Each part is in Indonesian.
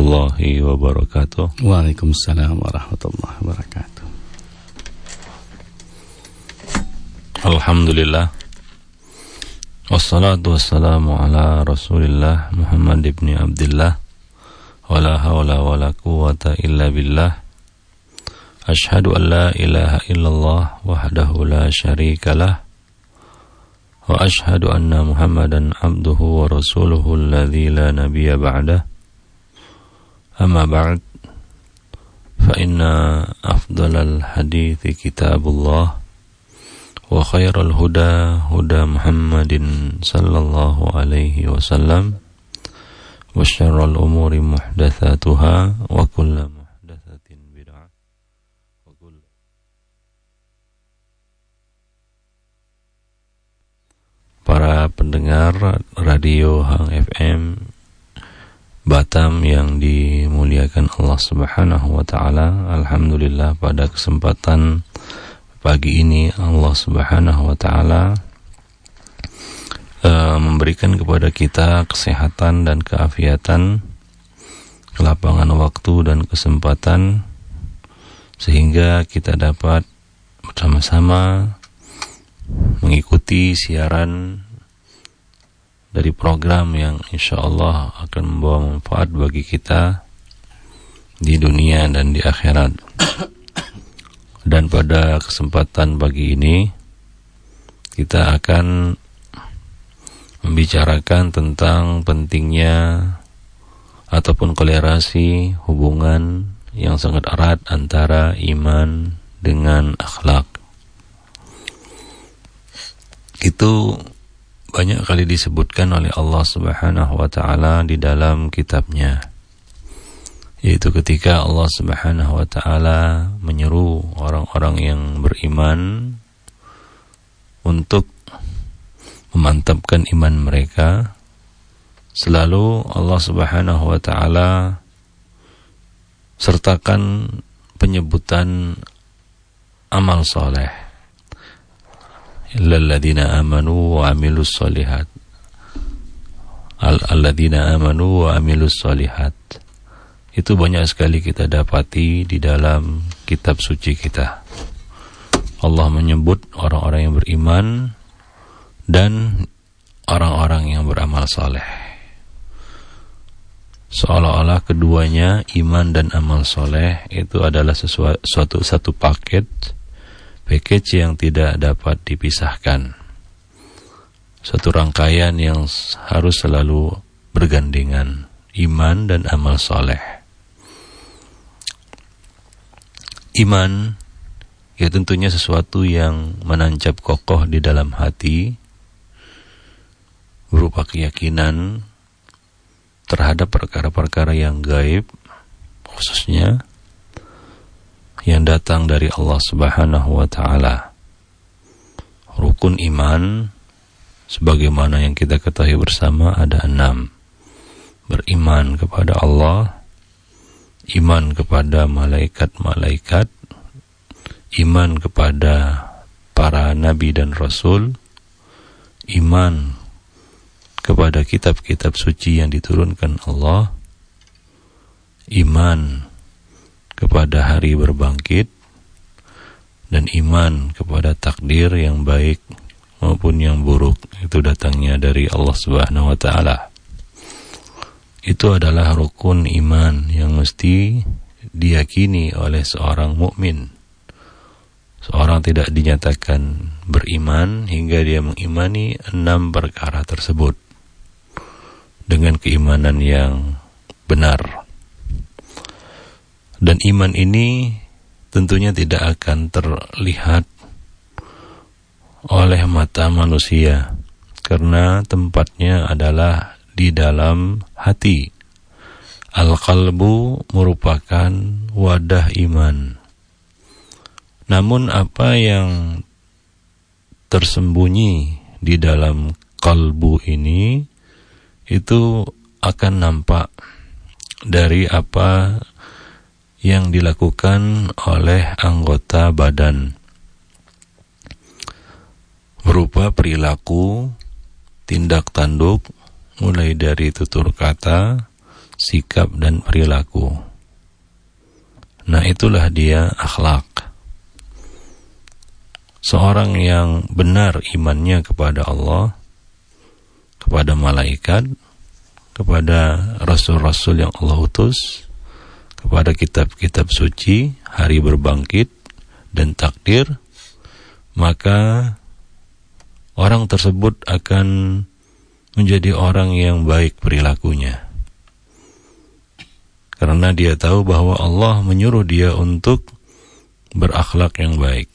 warahmatullahi wabarakatuh. Waalaikumsalam warahmatullahi wabarakatuh. Alhamdulillah. Wassalatu wassalamu ala Rasulillah Muhammad ibn Abdullah. Wala haula wala quwata illa billah. Ashhadu an la ilaha illallah wahdahu la syarikalah. Wa ashhadu anna Muhammadan abduhu wa rasuluhu alladhi la nabiyya ba'dah. أما بعد فإن أفضل الحديث كتاب الله وخير الهدى هدى محمد صلى الله عليه وسلم وشر الأمور محدثاتها وكل para pendengar radio Hang FM Batam yang dimuliakan Allah Subhanahu wa taala. Alhamdulillah pada kesempatan pagi ini Allah Subhanahu wa taala uh, memberikan kepada kita kesehatan dan keafiatan, kelapangan waktu dan kesempatan sehingga kita dapat bersama-sama mengikuti siaran dari program yang insya Allah akan membawa manfaat bagi kita di dunia dan di akhirat. Dan pada kesempatan pagi ini kita akan membicarakan tentang pentingnya ataupun kolerasi hubungan yang sangat erat antara iman dengan akhlak itu banyak kali disebutkan oleh Allah Subhanahu wa taala di dalam kitabnya yaitu ketika Allah Subhanahu wa taala menyeru orang-orang yang beriman untuk memantapkan iman mereka. Selalu Allah Subhanahu wa taala sertakan penyebutan amal soleh illalladzina amanu wa amilus solihat alladzina amanu wa amilus solihat itu banyak sekali kita dapati di dalam kitab suci kita. Allah menyebut orang-orang yang beriman dan orang-orang yang beramal soleh seolah-olah keduanya iman dan amal soleh itu adalah sesuatu satu paket package yang tidak dapat dipisahkan. Satu rangkaian yang harus selalu bergandengan iman dan amal soleh. Iman ya tentunya sesuatu yang menancap kokoh di dalam hati berupa keyakinan terhadap perkara-perkara yang gaib khususnya yang datang dari Allah Subhanahu wa taala. Rukun iman sebagaimana yang kita ketahui bersama ada enam. Beriman kepada Allah, iman kepada malaikat-malaikat, iman kepada para nabi dan rasul, iman kepada kitab-kitab suci yang diturunkan Allah, iman kepada hari berbangkit dan iman kepada takdir yang baik maupun yang buruk itu datangnya dari Allah Subhanahu wa taala. Itu adalah rukun iman yang mesti diyakini oleh seorang mukmin. Seorang tidak dinyatakan beriman hingga dia mengimani enam perkara tersebut dengan keimanan yang benar. Dan iman ini tentunya tidak akan terlihat oleh mata manusia karena tempatnya adalah di dalam hati. Al-qalbu merupakan wadah iman. Namun apa yang tersembunyi di dalam kalbu ini itu akan nampak dari apa yang dilakukan oleh anggota badan berupa perilaku, tindak tanduk, mulai dari tutur kata sikap dan perilaku. Nah, itulah dia akhlak. Seorang yang benar imannya kepada Allah, kepada malaikat, kepada rasul-rasul yang Allah utus, kepada kitab-kitab suci, hari berbangkit, dan takdir, maka orang tersebut akan menjadi orang yang baik perilakunya. Karena dia tahu bahwa Allah menyuruh dia untuk berakhlak yang baik.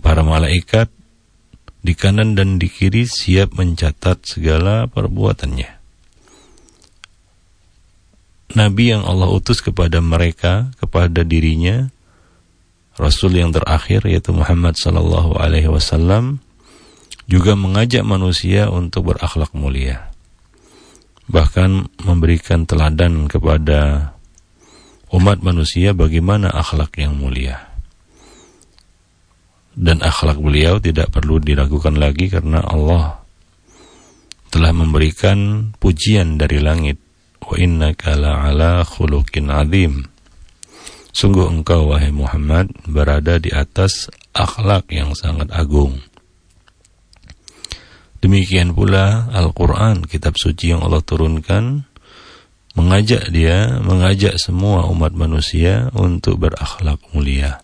Para malaikat di kanan dan di kiri siap mencatat segala perbuatannya. Nabi yang Allah utus kepada mereka, kepada dirinya, Rasul yang terakhir yaitu Muhammad sallallahu alaihi wasallam juga mengajak manusia untuk berakhlak mulia. Bahkan memberikan teladan kepada umat manusia bagaimana akhlak yang mulia dan akhlak beliau tidak perlu diragukan lagi karena Allah telah memberikan pujian dari langit wa innaka la'ala khuluqin azim sungguh engkau wahai Muhammad berada di atas akhlak yang sangat agung. Demikian pula Al-Qur'an kitab suci yang Allah turunkan mengajak dia mengajak semua umat manusia untuk berakhlak mulia.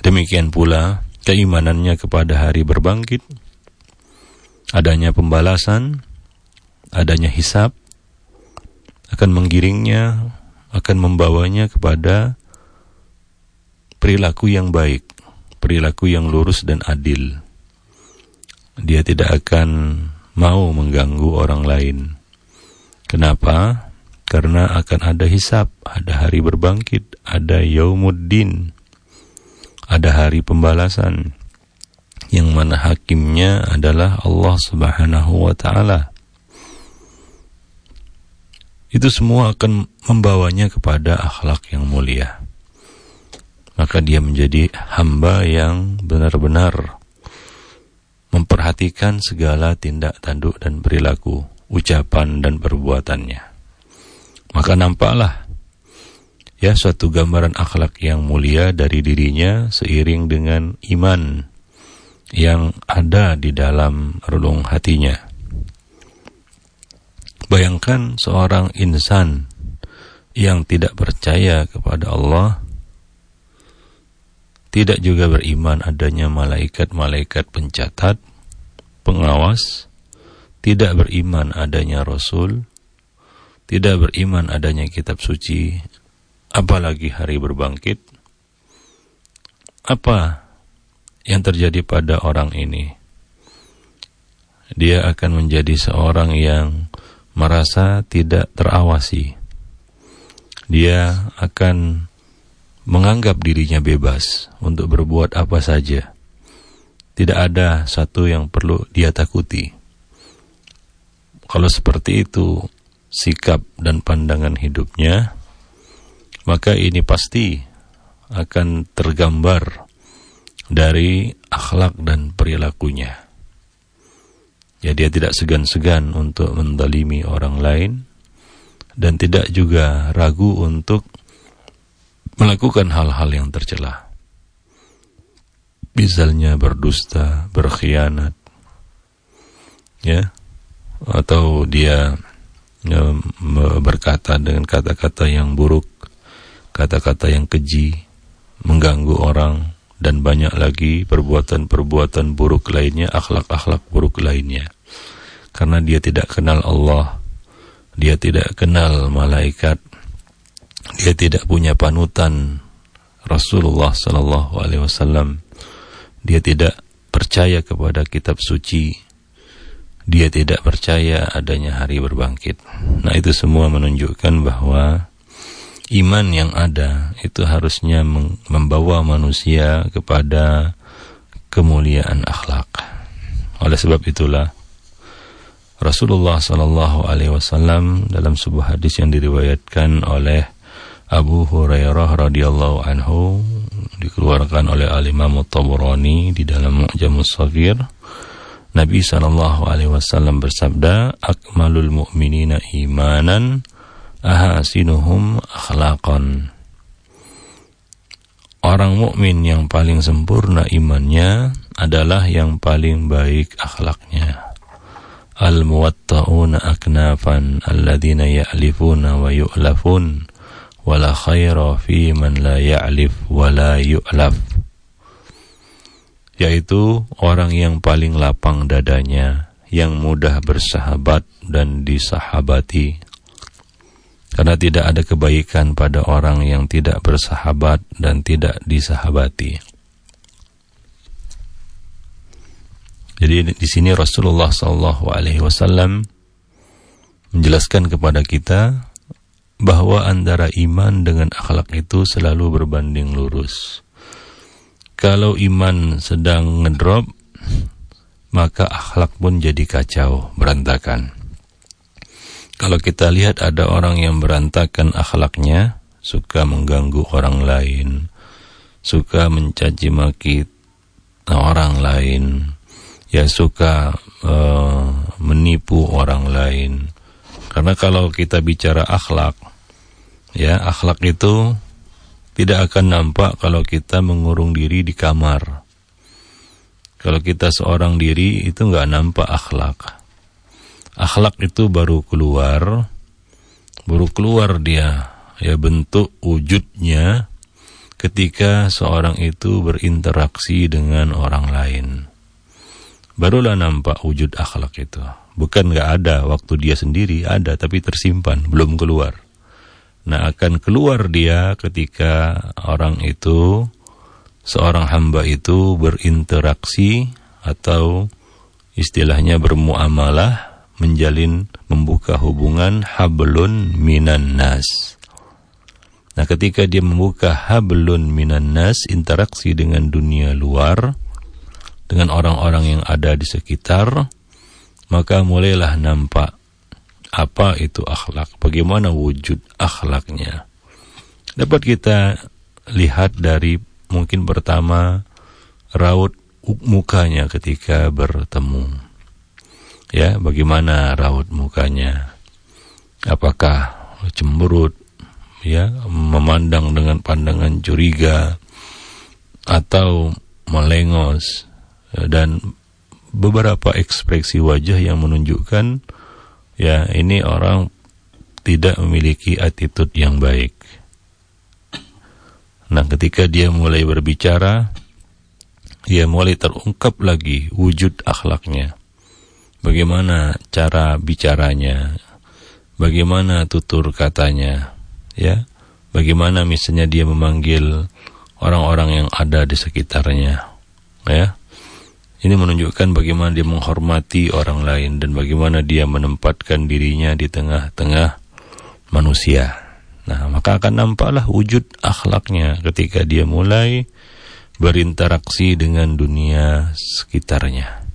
Demikian pula keimanannya kepada hari berbangkit, adanya pembalasan, adanya hisap, akan menggiringnya, akan membawanya kepada perilaku yang baik, perilaku yang lurus dan adil. Dia tidak akan mau mengganggu orang lain. Kenapa? Karena akan ada hisap, ada hari berbangkit, ada yaumuddin, ada hari pembalasan yang mana hakimnya adalah Allah Subhanahu wa taala. Itu semua akan membawanya kepada akhlak yang mulia. Maka dia menjadi hamba yang benar-benar memperhatikan segala tindak tanduk dan perilaku, ucapan dan perbuatannya. Maka nampaklah ya suatu gambaran akhlak yang mulia dari dirinya seiring dengan iman yang ada di dalam relung hatinya. Bayangkan seorang insan yang tidak percaya kepada Allah, tidak juga beriman adanya malaikat-malaikat pencatat, pengawas, tidak beriman adanya Rasul, tidak beriman adanya kitab suci, apalagi hari berbangkit, apa yang terjadi pada orang ini? Dia akan menjadi seorang yang merasa tidak terawasi. Dia akan menganggap dirinya bebas untuk berbuat apa saja. Tidak ada satu yang perlu dia takuti. Kalau seperti itu sikap dan pandangan hidupnya, maka ini pasti akan tergambar dari akhlak dan perilakunya. Ya dia tidak segan-segan untuk mendalimi orang lain dan tidak juga ragu untuk melakukan hal-hal yang tercela. Misalnya berdusta, berkhianat, ya, atau dia ya, berkata dengan kata-kata yang buruk kata-kata yang keji, mengganggu orang, dan banyak lagi perbuatan-perbuatan buruk lainnya, akhlak-akhlak buruk lainnya. Karena dia tidak kenal Allah, dia tidak kenal malaikat, dia tidak punya panutan Rasulullah sallallahu alaihi wasallam. Dia tidak percaya kepada kitab suci. Dia tidak percaya adanya hari berbangkit. Nah, itu semua menunjukkan bahwa iman yang ada itu harusnya membawa manusia kepada kemuliaan akhlak. Oleh sebab itulah Rasulullah Sallallahu Alaihi Wasallam dalam sebuah hadis yang diriwayatkan oleh Abu Hurairah radhiyallahu anhu dikeluarkan oleh Al Imam Tabrani di dalam Mu'jamus Saghir Nabi sallallahu alaihi wasallam bersabda, "Akmalul mu'minina imanan ahasinuhum akhlaqan." Orang mukmin yang paling sempurna imannya adalah yang paling baik akhlaknya. Al-muwatta'una aknafan alladhina ya'lifuna wa yu'lafun wala khaira fi man la ya'lif wa la yu'laf. Yaitu orang yang paling lapang dadanya, yang mudah bersahabat dan disahabati karena tidak ada kebaikan pada orang yang tidak bersahabat dan tidak disahabati. Jadi di sini Rasulullah Wasallam menjelaskan kepada kita bahwa antara iman dengan akhlak itu selalu berbanding lurus. Kalau iman sedang ngedrop, maka akhlak pun jadi kacau, berantakan. Kalau kita lihat ada orang yang berantakan akhlaknya, suka mengganggu orang lain, suka mencaci maki orang lain, ya suka uh, menipu orang lain. Karena kalau kita bicara akhlak, ya akhlak itu tidak akan nampak kalau kita mengurung diri di kamar. Kalau kita seorang diri itu nggak nampak akhlak akhlak itu baru keluar baru keluar dia. Ya bentuk wujudnya ketika seorang itu berinteraksi dengan orang lain. Barulah nampak wujud akhlak itu. Bukan nggak ada waktu dia sendiri ada tapi tersimpan belum keluar. Nah akan keluar dia ketika orang itu seorang hamba itu berinteraksi atau istilahnya bermuamalah menjalin membuka hubungan hablun minan nas. Nah, ketika dia membuka hablun minan nas, interaksi dengan dunia luar, dengan orang-orang yang ada di sekitar, maka mulailah nampak apa itu akhlak, bagaimana wujud akhlaknya. Dapat kita lihat dari mungkin pertama raut mukanya ketika bertemu ya bagaimana raut mukanya? Apakah cemberut? Ya memandang dengan pandangan curiga atau melengos? Dan beberapa ekspresi wajah yang menunjukkan ya ini orang tidak memiliki attitude yang baik. Nah, ketika dia mulai berbicara, dia mulai terungkap lagi wujud akhlaknya bagaimana cara bicaranya, bagaimana tutur katanya, ya, bagaimana misalnya dia memanggil orang-orang yang ada di sekitarnya, ya. Ini menunjukkan bagaimana dia menghormati orang lain dan bagaimana dia menempatkan dirinya di tengah-tengah manusia. Nah, maka akan nampaklah wujud akhlaknya ketika dia mulai berinteraksi dengan dunia sekitarnya.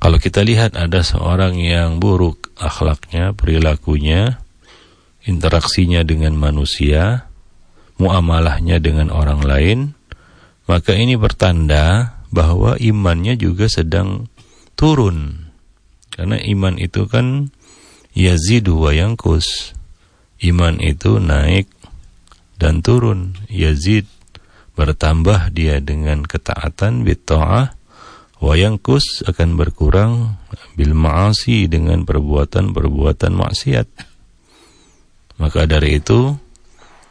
Kalau kita lihat ada seorang yang buruk akhlaknya, perilakunya, interaksinya dengan manusia, muamalahnya dengan orang lain, maka ini bertanda bahwa imannya juga sedang turun. Karena iman itu kan yazidu wa yangkus. Iman itu naik dan turun. Yazid bertambah dia dengan ketaatan bitta'ah wayangkus akan berkurang bil ma'asi dengan perbuatan-perbuatan maksiat. Maka dari itu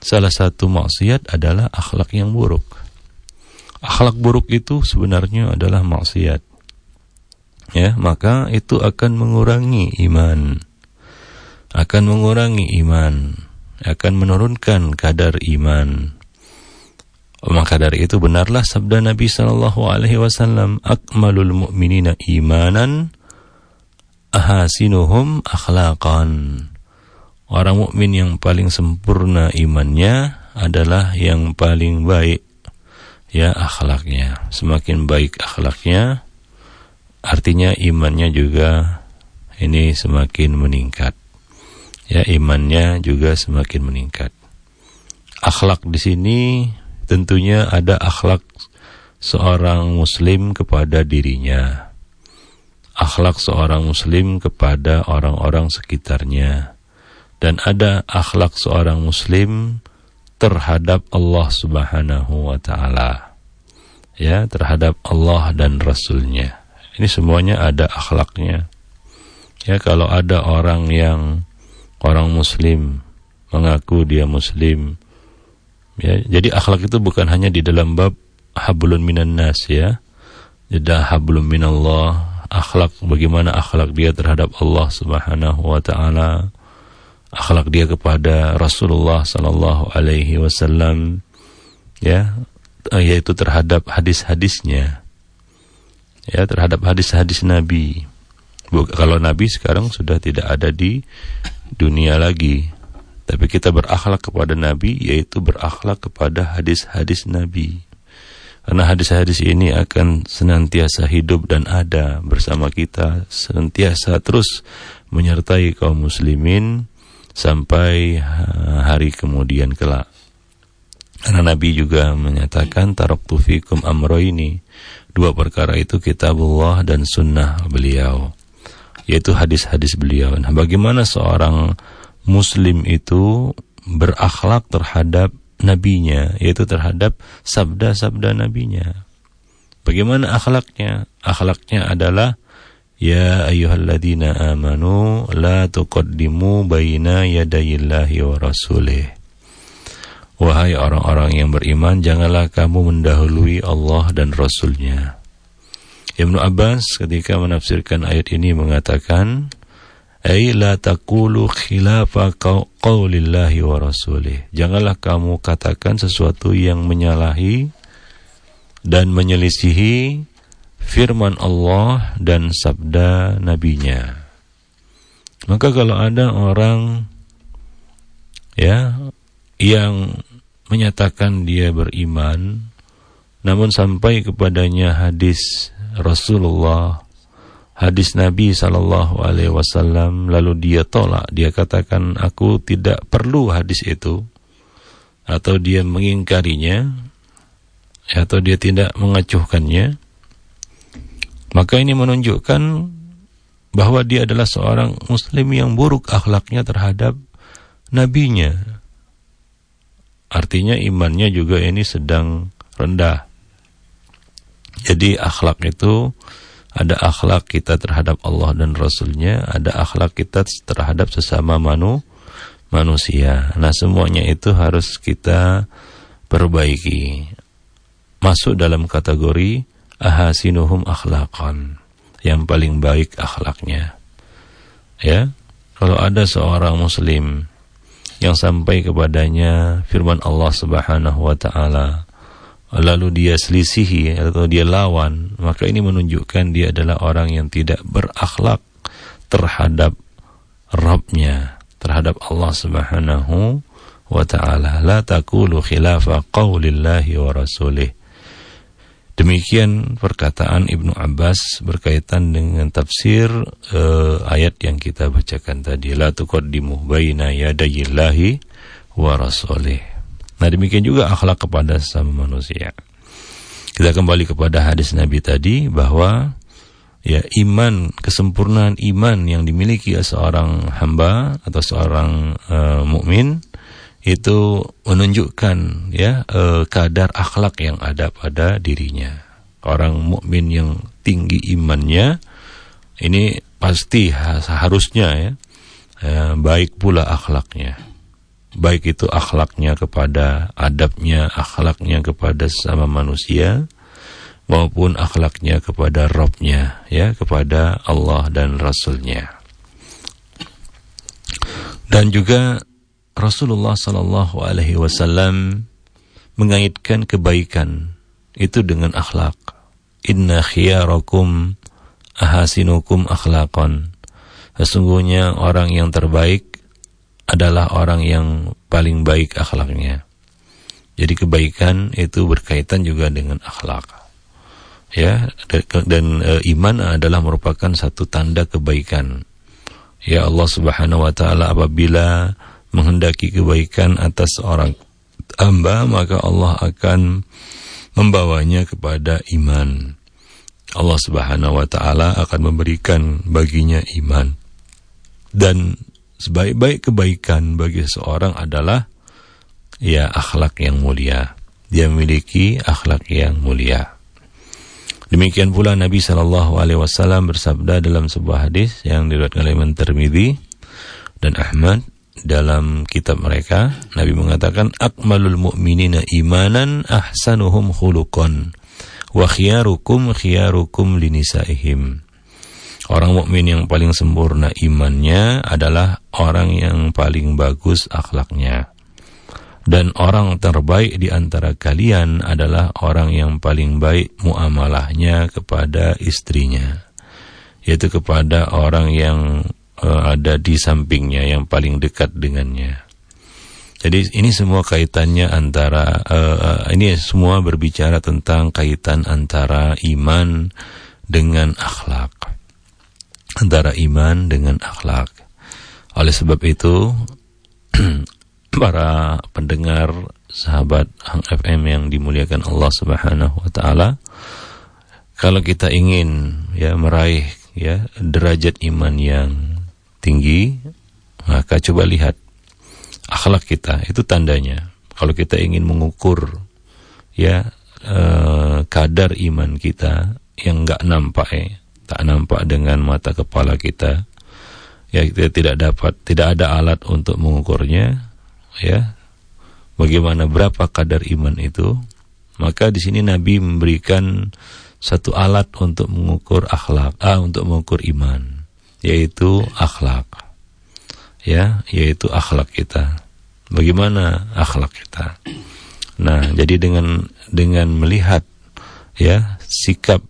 salah satu maksiat adalah akhlak yang buruk. Akhlak buruk itu sebenarnya adalah maksiat. Ya, maka itu akan mengurangi iman. Akan mengurangi iman, akan menurunkan kadar iman maka dari itu benarlah sabda Nabi sallallahu alaihi wasallam, "Akmalul mu'minina imanan ahasinuhum akhlaqan." Orang mukmin yang paling sempurna imannya adalah yang paling baik ya akhlaknya. Semakin baik akhlaknya artinya imannya juga ini semakin meningkat. Ya imannya juga semakin meningkat. Akhlak di sini tentunya ada akhlak seorang muslim kepada dirinya, akhlak seorang muslim kepada orang-orang sekitarnya, dan ada akhlak seorang muslim terhadap Allah Subhanahu wa taala. Ya, terhadap Allah dan Rasulnya. Ini semuanya ada akhlaknya. Ya, kalau ada orang yang orang muslim mengaku dia muslim, ya, jadi akhlak itu bukan hanya di dalam bab hablun minan nas ya. Jadi hablum minallah, akhlak bagaimana akhlak dia terhadap Allah Subhanahu wa taala. Akhlak dia kepada Rasulullah sallallahu alaihi wasallam ya. Yaitu terhadap hadis-hadisnya. Ya terhadap hadis-hadis Nabi. Kalau Nabi sekarang sudah tidak ada di dunia lagi tapi kita berakhlak kepada Nabi yaitu berakhlak kepada hadis-hadis Nabi karena hadis-hadis ini akan senantiasa hidup dan ada bersama kita senantiasa terus menyertai kaum muslimin sampai hari kemudian kelak. Karena Nabi juga menyatakan taraktu fikum amro ini dua perkara itu kitabullah dan sunnah beliau yaitu hadis-hadis beliau. Nah, bagaimana seorang muslim itu berakhlak terhadap nabinya yaitu terhadap sabda-sabda nabinya. Bagaimana akhlaknya? Akhlaknya adalah Ya ayyuhalladzina amanu la tuqaddimu baina yadayillahi wa rasulih. Wahai orang-orang yang beriman, janganlah kamu mendahului Allah dan Rasulnya. Ibnu Abbas ketika menafsirkan ayat ini mengatakan, Ay la taqulu khilafa qawlillahi wa rasulih. Janganlah kamu katakan sesuatu yang menyalahi dan menyelisihi firman Allah dan sabda nabinya. Maka kalau ada orang ya yang menyatakan dia beriman namun sampai kepadanya hadis Rasulullah hadis Nabi sallallahu alaihi wasallam lalu dia tolak dia katakan aku tidak perlu hadis itu atau dia mengingkarinya atau dia tidak mengacuhkannya maka ini menunjukkan bahwa dia adalah seorang muslim yang buruk akhlaknya terhadap nabinya. Artinya imannya juga ini sedang rendah. Jadi akhlak itu ada akhlak kita terhadap Allah dan Rasulnya, ada akhlak kita terhadap sesama manu, manusia. Nah semuanya itu harus kita perbaiki. Masuk dalam kategori ahasinuhum akhlaqan yang paling baik akhlaknya ya kalau ada seorang muslim yang sampai kepadanya firman Allah Subhanahu wa taala lalu dia selisihi atau dia lawan maka ini menunjukkan dia adalah orang yang tidak berakhlak terhadap Rabbnya terhadap Allah Subhanahu wa taala. La taqulu khilafa qaulillahi wa rasulih. Demikian perkataan Ibnu Abbas berkaitan dengan tafsir uh, ayat yang kita bacakan tadi. La tuqaddimu baina yadayillahi wa rasulih. Nah, demikian juga akhlak kepada sesama manusia. Kita kembali kepada hadis Nabi tadi bahwa ya iman kesempurnaan iman yang dimiliki seorang hamba atau seorang uh, mukmin itu menunjukkan ya e, kadar akhlak yang ada pada dirinya. Orang mukmin yang tinggi imannya ini pasti seharusnya ya e, baik pula akhlaknya. Baik itu akhlaknya kepada adabnya, akhlaknya kepada sama manusia maupun akhlaknya kepada Robnya ya kepada Allah dan Rasulnya. Dan juga Rasulullah Sallallahu Alaihi Wasallam mengaitkan kebaikan itu dengan akhlak. Inna khiyarakum ahasinukum akhlakon. Sesungguhnya orang yang terbaik adalah orang yang paling baik akhlaknya. Jadi kebaikan itu berkaitan juga dengan akhlak. Ya, dan e, iman adalah merupakan satu tanda kebaikan. Ya Allah Subhanahu wa taala apabila menghendaki kebaikan atas orang hamba maka Allah akan membawanya kepada iman. Allah Subhanahu wa taala akan memberikan baginya iman. Dan sebaik-baik kebaikan bagi seseorang adalah ya akhlak yang mulia. Dia memiliki akhlak yang mulia. Demikian pula Nabi Shallallahu Alaihi Wasallam bersabda dalam sebuah hadis yang diriwayatkan oleh Imam dan Ahmad dalam kitab mereka Nabi mengatakan akmalul mu'minina imanan ahsanuhum khuluqan wa khiyarukum khiyarukum linisaihim Orang mukmin yang paling sempurna imannya adalah orang yang paling bagus akhlaknya. Dan orang terbaik di antara kalian adalah orang yang paling baik muamalahnya kepada istrinya. Yaitu kepada orang yang uh, ada di sampingnya, yang paling dekat dengannya. Jadi ini semua kaitannya antara uh, ini semua berbicara tentang kaitan antara iman dengan akhlak. Antara iman dengan akhlak. Oleh sebab itu para pendengar sahabat Hang FM yang dimuliakan Allah Subhanahu wa taala kalau kita ingin ya meraih ya derajat iman yang tinggi maka coba lihat akhlak kita itu tandanya kalau kita ingin mengukur ya eh, kadar iman kita yang enggak nampak ya tak nampak dengan mata kepala kita. Ya kita tidak dapat tidak ada alat untuk mengukurnya ya. Bagaimana berapa kadar iman itu? Maka di sini Nabi memberikan satu alat untuk mengukur akhlak ah untuk mengukur iman yaitu akhlak. Ya yaitu akhlak kita. Bagaimana akhlak kita? Nah jadi dengan dengan melihat ya sikap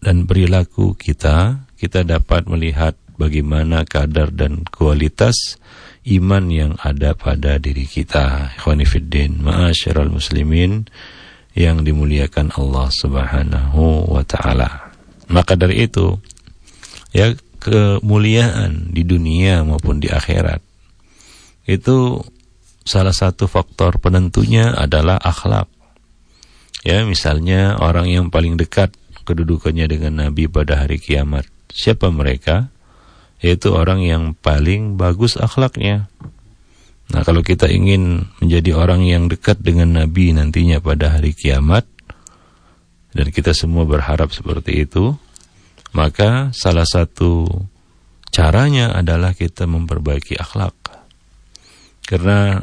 dan perilaku kita kita dapat melihat bagaimana kadar dan kualitas iman yang ada pada diri kita. Ikhwanifiddin, ma'asyiral muslimin yang dimuliakan Allah Subhanahu wa taala. Maka dari itu ya kemuliaan di dunia maupun di akhirat itu salah satu faktor penentunya adalah akhlak. Ya, misalnya orang yang paling dekat kedudukannya dengan Nabi pada hari kiamat. Siapa mereka? yaitu orang yang paling bagus akhlaknya. Nah, kalau kita ingin menjadi orang yang dekat dengan Nabi nantinya pada hari kiamat, dan kita semua berharap seperti itu, maka salah satu caranya adalah kita memperbaiki akhlak. Karena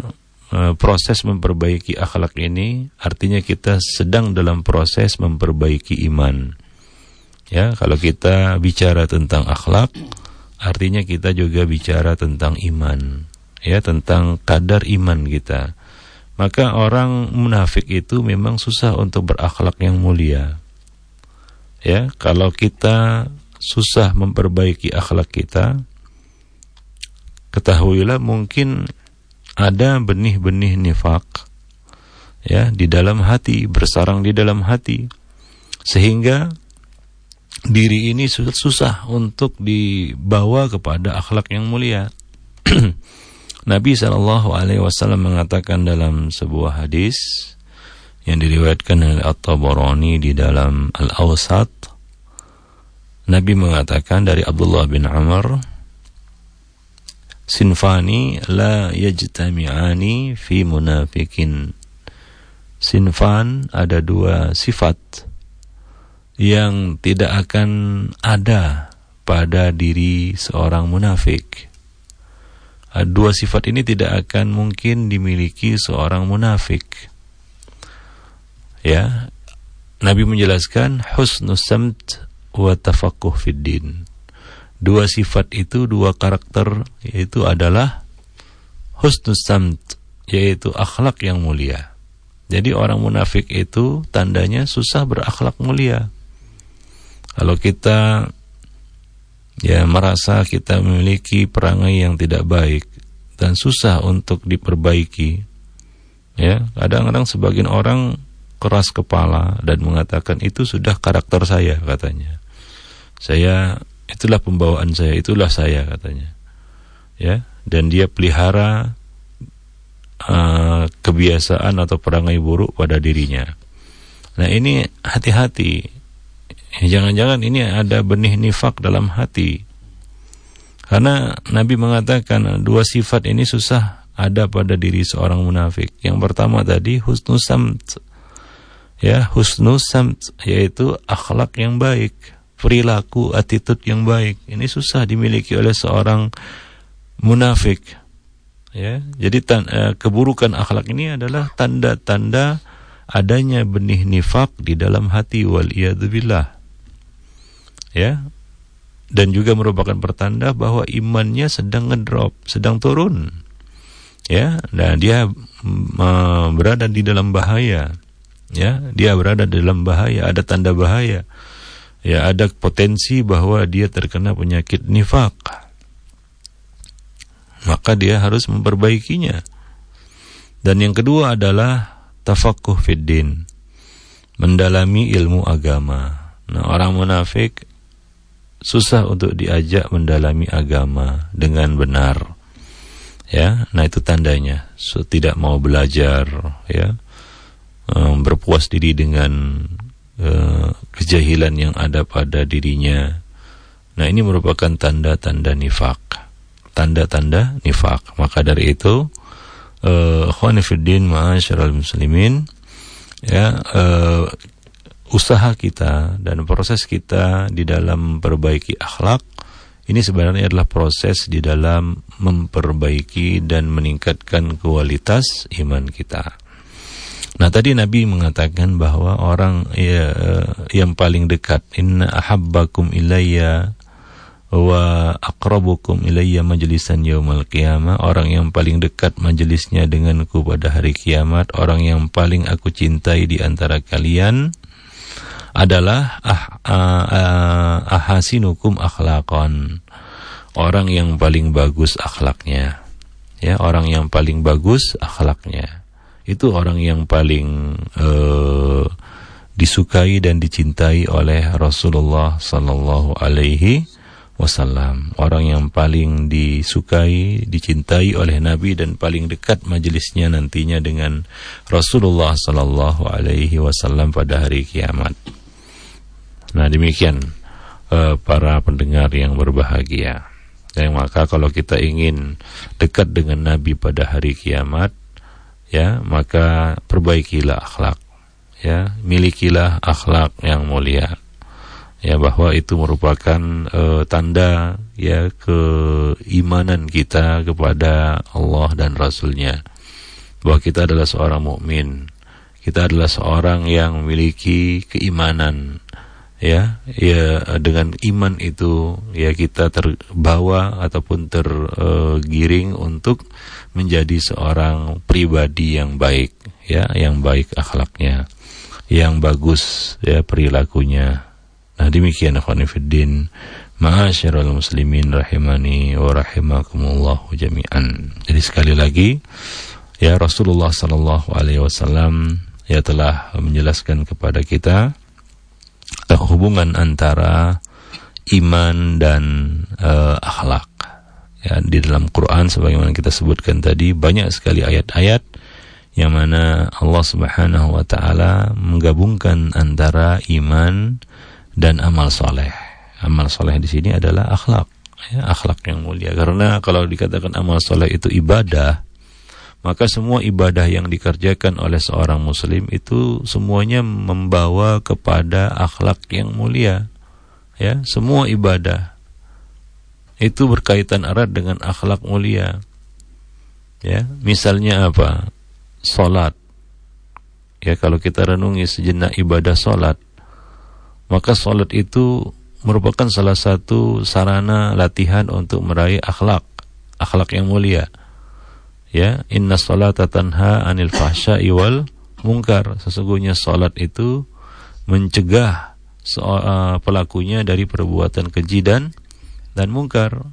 proses memperbaiki akhlak ini artinya kita sedang dalam proses memperbaiki iman. Ya, kalau kita bicara tentang akhlak, artinya kita juga bicara tentang iman, ya tentang kadar iman kita. Maka orang munafik itu memang susah untuk berakhlak yang mulia. Ya, kalau kita susah memperbaiki akhlak kita, ketahuilah mungkin ada benih-benih nifak ya di dalam hati, bersarang di dalam hati. Sehingga diri ini susah untuk dibawa kepada akhlak yang mulia. Nabi Shallallahu Alaihi Wasallam mengatakan dalam sebuah hadis yang diriwayatkan oleh At-Tabarani di dalam Al-Awsat, Nabi mengatakan dari Abdullah bin Amr, Sinfani la yajtami'ani fi munafikin. Sinfan ada dua sifat yang tidak akan ada pada diri seorang munafik. Ah, dua sifat ini tidak akan mungkin dimiliki seorang munafik. Ya, Nabi menjelaskan husnus samt wa tafaqquh fid din. Dua sifat itu, dua karakter yaitu adalah husnus samt yaitu akhlak yang mulia. Jadi orang munafik itu tandanya susah berakhlak mulia. Kalau kita ya merasa kita memiliki perangai yang tidak baik dan susah untuk diperbaiki, ya kadang-kadang sebagian orang keras kepala dan mengatakan itu sudah karakter saya katanya. Saya itulah pembawaan saya, itulah saya katanya. Ya, dan dia pelihara uh, kebiasaan atau perangai buruk pada dirinya. Nah ini hati-hati. Jangan-jangan ini ada benih nifak dalam hati. Karena Nabi mengatakan dua sifat ini susah ada pada diri seorang munafik. Yang pertama tadi husnul samt. Ya, husnul samt yaitu akhlak yang baik, perilaku, attitude yang baik. Ini susah dimiliki oleh seorang munafik. Ya, jadi tan, uh, keburukan akhlak ini adalah tanda-tanda adanya benih nifak di dalam hati wal billah. Ya. Dan juga merupakan pertanda bahwa imannya sedang ngedrop, sedang turun. Ya, dan dia uh, berada di dalam bahaya. Ya, dia berada di dalam bahaya, ada tanda bahaya. Ya, ada potensi bahwa dia terkena penyakit nifak. Maka dia harus memperbaikinya. Dan yang kedua adalah tafakuh fiddin mendalami ilmu agama. Nah orang munafik susah untuk diajak mendalami agama dengan benar. Ya nah itu tandanya. So, tidak mau belajar ya. Berpuas diri dengan uh, kejahilan yang ada pada dirinya. Nah ini merupakan tanda-tanda nifak tanda-tanda nifak maka dari itu uh, khonifuddin ma'asyiral muslimin ya uh, usaha kita dan proses kita di dalam perbaiki akhlak ini sebenarnya adalah proses di dalam memperbaiki dan meningkatkan kualitas iman kita. Nah tadi Nabi mengatakan bahwa orang ya, yang paling dekat inna ahabbakum ilayya wa aqrabukum ilayya majlisan yaumal qiyamah. Orang yang paling dekat majelisnya denganku pada hari kiamat orang yang paling aku cintai di antara kalian adalah ah, ah, ah, ahasinukum akhlaqan. Orang yang paling bagus akhlaknya. Ya orang yang paling bagus akhlaknya itu orang yang paling uh, disukai dan dicintai oleh Rasulullah sallallahu alaihi wasallam. Orang yang paling disukai dicintai oleh Nabi dan paling dekat majelisnya nantinya dengan Rasulullah sallallahu alaihi wasallam pada hari kiamat. Nah demikian uh, para pendengar yang berbahagia. Dan maka kalau kita ingin dekat dengan Nabi pada hari kiamat ya maka perbaikilah akhlak. Ya milikilah akhlak yang mulia. Ya bahwa itu merupakan uh, tanda ya keimanan kita kepada Allah dan Rasulnya. Bahwa kita adalah seorang mukmin. Kita adalah seorang yang memiliki keimanan ya ya dengan iman itu ya kita terbawa ataupun tergiring untuk menjadi seorang pribadi yang baik ya yang baik akhlaknya yang bagus ya perilakunya Nah demikian akhwanifiddin Ma'asyiral muslimin rahimani wa rahimakumullah jami'an. Jadi sekali lagi ya Rasulullah sallallahu alaihi wasallam ya telah menjelaskan kepada kita hubungan antara iman dan uh, akhlak. Ya di dalam Quran sebagaimana kita sebutkan tadi banyak sekali ayat-ayat yang mana Allah Subhanahu wa taala menggabungkan antara iman dan amal soleh. Amal soleh di sini adalah akhlak, ya, akhlak yang mulia. Karena kalau dikatakan amal soleh itu ibadah, maka semua ibadah yang dikerjakan oleh seorang muslim itu semuanya membawa kepada akhlak yang mulia. Ya, semua ibadah itu berkaitan erat dengan akhlak mulia. Ya, misalnya apa? Salat. Ya, kalau kita renungi sejenak ibadah salat, maka sholat itu merupakan salah satu sarana latihan untuk meraih akhlak, akhlak yang mulia. Ya, inna sholata tanha anil fahsya'i wal mungkar. Sesungguhnya salat itu mencegah uh, pelakunya dari perbuatan keji dan dan mungkar.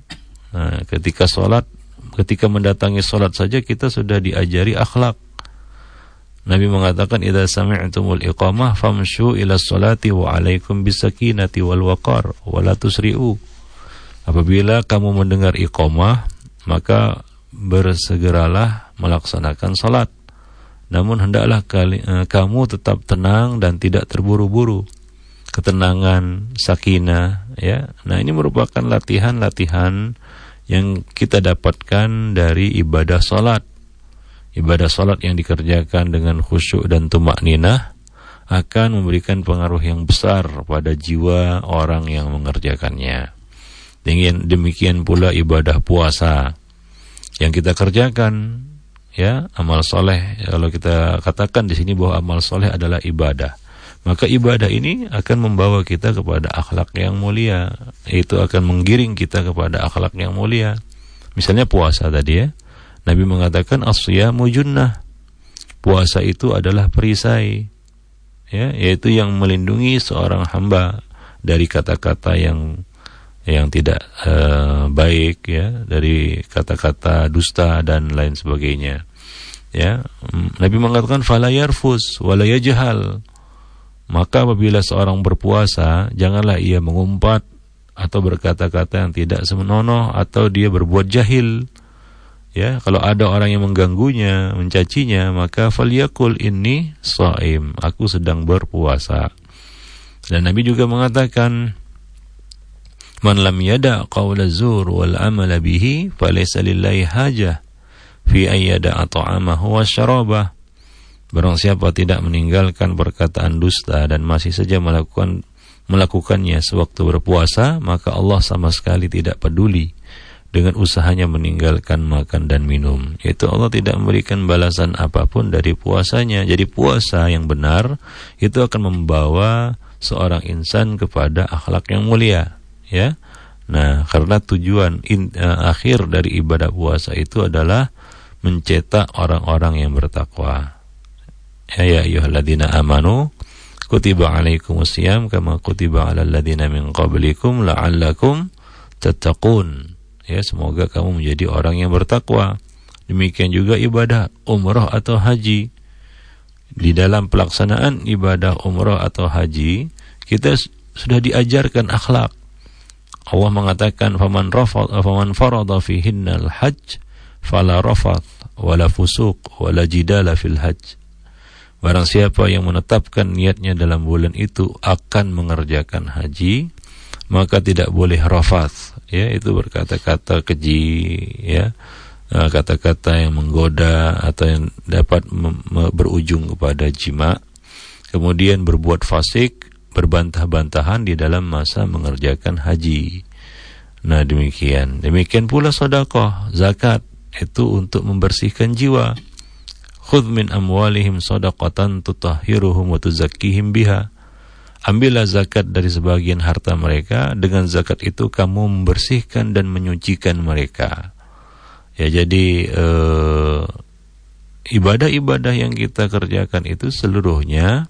Nah, ketika salat, ketika mendatangi salat saja kita sudah diajari akhlak Nabi mengatakan idza sami'tumul iqamah famshu ila sholati wa alaikum bisakinati wal waqar wa la tusri'u. Apabila kamu mendengar iqamah, maka bersegeralah melaksanakan salat namun hendaklah kali, uh, kamu tetap tenang dan tidak terburu-buru. Ketenangan, sakinah, ya. Nah, ini merupakan latihan-latihan yang kita dapatkan dari ibadah salat. Ibadah salat yang dikerjakan dengan khusyuk dan tumak ninah akan memberikan pengaruh yang besar pada jiwa orang yang mengerjakannya. Dengan demikian pula ibadah puasa yang kita kerjakan ya amal soleh. Kalau kita katakan di sini bahwa amal soleh adalah ibadah maka ibadah ini akan membawa kita kepada akhlak yang mulia. Itu akan menggiring kita kepada akhlak yang mulia. Misalnya puasa tadi ya. Nabi mengatakan asyamu junnah. Puasa itu adalah perisai ya yaitu yang melindungi seorang hamba dari kata-kata yang yang tidak uh, baik ya dari kata-kata dusta dan lain sebagainya. Ya Nabi mengatakan fala yarfus wala yajhal. Maka apabila seorang berpuasa janganlah ia mengumpat atau berkata-kata yang tidak semenonoh atau dia berbuat jahil. Ya kalau ada orang yang mengganggunya mencacinya maka falyakul ini shaim. Aku sedang berpuasa. Dan Nabi juga mengatakan man lam yada qawla zur wal amala bihi falaysa lillahi hajah fi ayyada ta'amahu wa syarabah Barang siapa tidak meninggalkan perkataan dusta dan masih saja melakukan melakukannya sewaktu berpuasa, maka Allah sama sekali tidak peduli dengan usahanya meninggalkan makan dan minum. Itu Allah tidak memberikan balasan apa pun dari puasanya. Jadi puasa yang benar itu akan membawa seorang insan kepada akhlak yang mulia, ya. Nah, karena tujuan in, uh, akhir dari ibadah puasa itu adalah mencetak orang-orang yang bertakwa. Ya ya ayyuhalladzina amanu kutiba alaikumusiyam kama kutiba alal ladzina min qablikum la'allakum tattaqun ya semoga kamu menjadi orang yang bertakwa demikian juga ibadah umrah atau haji di dalam pelaksanaan ibadah umrah atau haji kita sudah diajarkan akhlak Allah mengatakan faman rafad faman farada fihinnal hajj fala rafat wala fusuq wala jidala fil hajj. Barang siapa yang menetapkan niatnya dalam bulan itu akan mengerjakan haji, maka tidak boleh rafath ya itu berkata-kata keji ya. Eh, kata-kata yang menggoda atau yang dapat berujung kepada jima. Kemudian berbuat fasik berbantah-bantahan di dalam masa mengerjakan haji. Nah demikian. Demikian pula sedekah zakat itu untuk membersihkan jiwa. Khudh min amwalihim sadaqatan tutahhiruhum wa tuzakkihim biha. Ambillah zakat dari sebagian harta mereka, dengan zakat itu kamu membersihkan dan menyucikan mereka. Ya jadi ibadah-ibadah yang kita kerjakan itu seluruhnya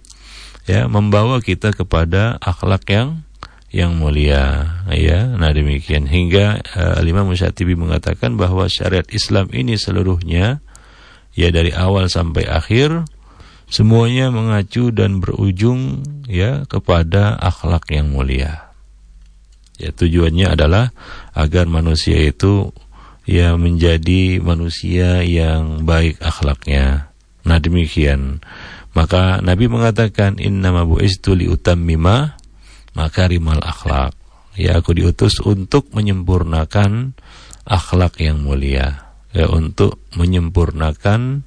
ya membawa kita kepada akhlak yang yang mulia ya nah demikian hingga uh, Imam Musyatibi mengatakan bahwa syariat Islam ini seluruhnya ya dari awal sampai akhir semuanya mengacu dan berujung ya kepada akhlak yang mulia. Ya tujuannya adalah agar manusia itu ya menjadi manusia yang baik akhlaknya. Nah demikian. Maka Nabi mengatakan innama bu'istu liutammima makarimal akhlak. Ya aku diutus untuk menyempurnakan akhlak yang mulia. Ya untuk menyempurnakan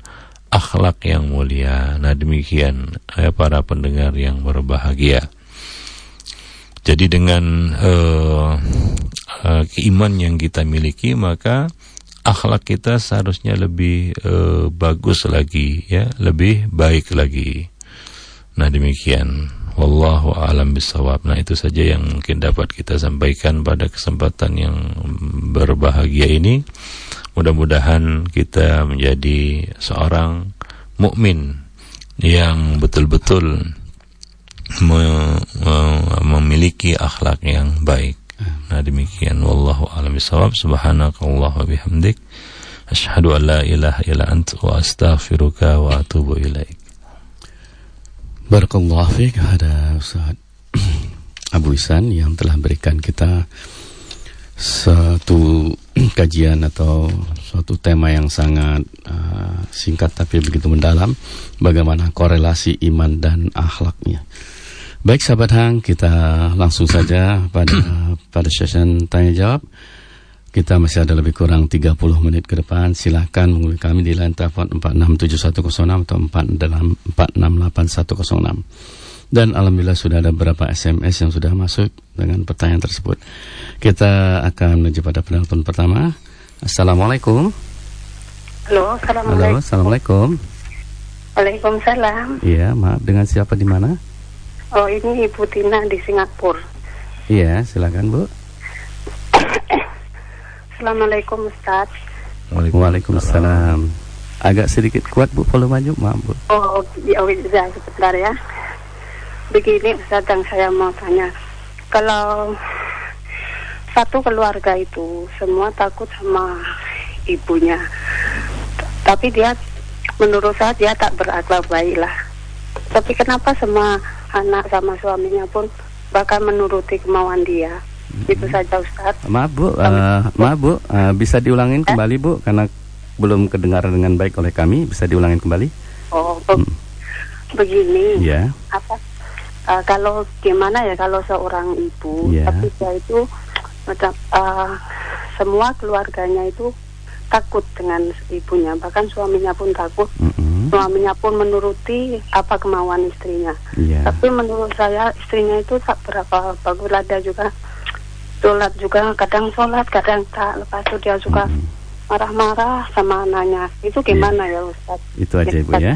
akhlak yang mulia. Nah demikian ya, para pendengar yang berbahagia. Jadi dengan uh, uh, keiman yang kita miliki maka akhlak kita seharusnya lebih uh, bagus lagi ya, lebih baik lagi. Nah demikian. Wallahu a'lam bisawab. Nah itu saja yang mungkin dapat kita sampaikan pada kesempatan yang berbahagia ini. Mudah-mudahan kita menjadi seorang mukmin yang betul-betul me, me, memiliki akhlak yang baik. Nah demikian wallahu a'lam bishawab. Subhanakallah wa bihamdik asyhadu an la ilaha illa anta wa astaghfiruka wa atubu ilaik. Barakallahu fiik ada Ustaz Abu Isan yang telah berikan kita satu kajian atau suatu tema yang sangat uh, singkat tapi begitu mendalam bagaimana korelasi iman dan akhlaknya. Baik sahabat Hang, kita langsung saja pada pada session tanya jawab. Kita masih ada lebih kurang 30 menit ke depan. Silahkan menghubungi kami di line telepon 467106 atau 468106. Dan alhamdulillah sudah ada beberapa SMS yang sudah masuk dengan pertanyaan tersebut. Kita akan menuju pada penelpon pertama. Assalamualaikum. Halo, assalamualaikum. Halo, assalamualaikum. Waalaikumsalam. Iya, maaf dengan siapa di mana? Oh, ini Ibu Tina di Singapura. Iya, silakan Bu. Assalamualaikum Ustaz. Waalaikumsalam. Agak sedikit kuat Bu, volume maju, maaf Bu. Oh, ya bisa sebentar ya. Begini Ustaz yang saya mau tanya. Kalau satu keluarga itu semua takut sama ibunya. Tapi dia menurut saya dia tak berakhlak baik lah. Tapi kenapa semua anak sama suaminya pun bahkan menuruti kemauan dia? Itu saja Ustaz. Maaf Bu, uh, maaf Bu, uh, bisa diulangin eh? kembali Bu karena belum kedengaran dengan baik oleh kami, bisa diulangin kembali? Oh, be hmm. begini. Ya. Yeah. Apa uh, kalau gimana ya kalau seorang ibu, yeah. tapi dia itu macam uh, semua keluarganya itu takut dengan ibunya, bahkan suaminya pun takut. Mm -hmm. Suaminya pun menuruti apa kemauan istrinya. Yeah. Tapi menurut saya istrinya itu tak berapa bagus. Ada juga sholat juga kadang sholat kadang tak lepas itu dia juga marah-marah hmm. sama anaknya itu gimana yeah. ya Ustaz itu aja Ibu ya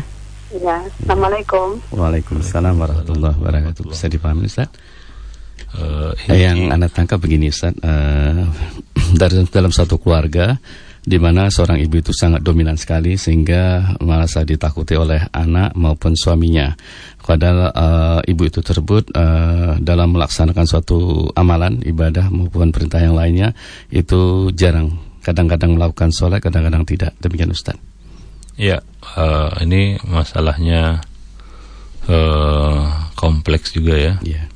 Ya, Assalamualaikum. Waalaikumsalam warahmatullahi wabarakatuh. Bisa dipahami Ustaz? Uh, yang Anda tangkap begini Ustaz, uh, dari dalam satu keluarga di mana seorang ibu itu sangat dominan sekali sehingga merasa ditakuti oleh anak maupun suaminya. Padahal uh, ibu itu tersebut uh, dalam melaksanakan suatu amalan ibadah maupun perintah yang lainnya itu jarang. Kadang-kadang melakukan sholat, kadang-kadang tidak. Demikian Ustaz. Ya, uh, ini masalahnya uh, kompleks juga ya. Yeah.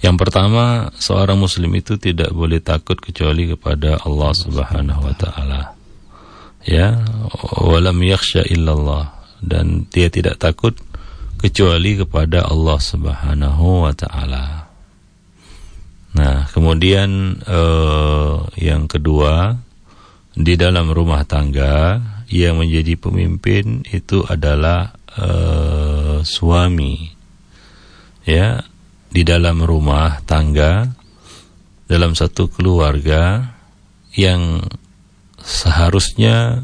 Yang pertama, seorang muslim itu tidak boleh takut kecuali kepada Allah Subhanahu wa taala. Ya, walam yakhsha illallah dan dia tidak takut kecuali kepada Allah Subhanahu wa taala. Nah, kemudian eh, yang kedua, di dalam rumah tangga yang menjadi pemimpin itu adalah eh, suami. Ya, di dalam rumah tangga dalam satu keluarga yang seharusnya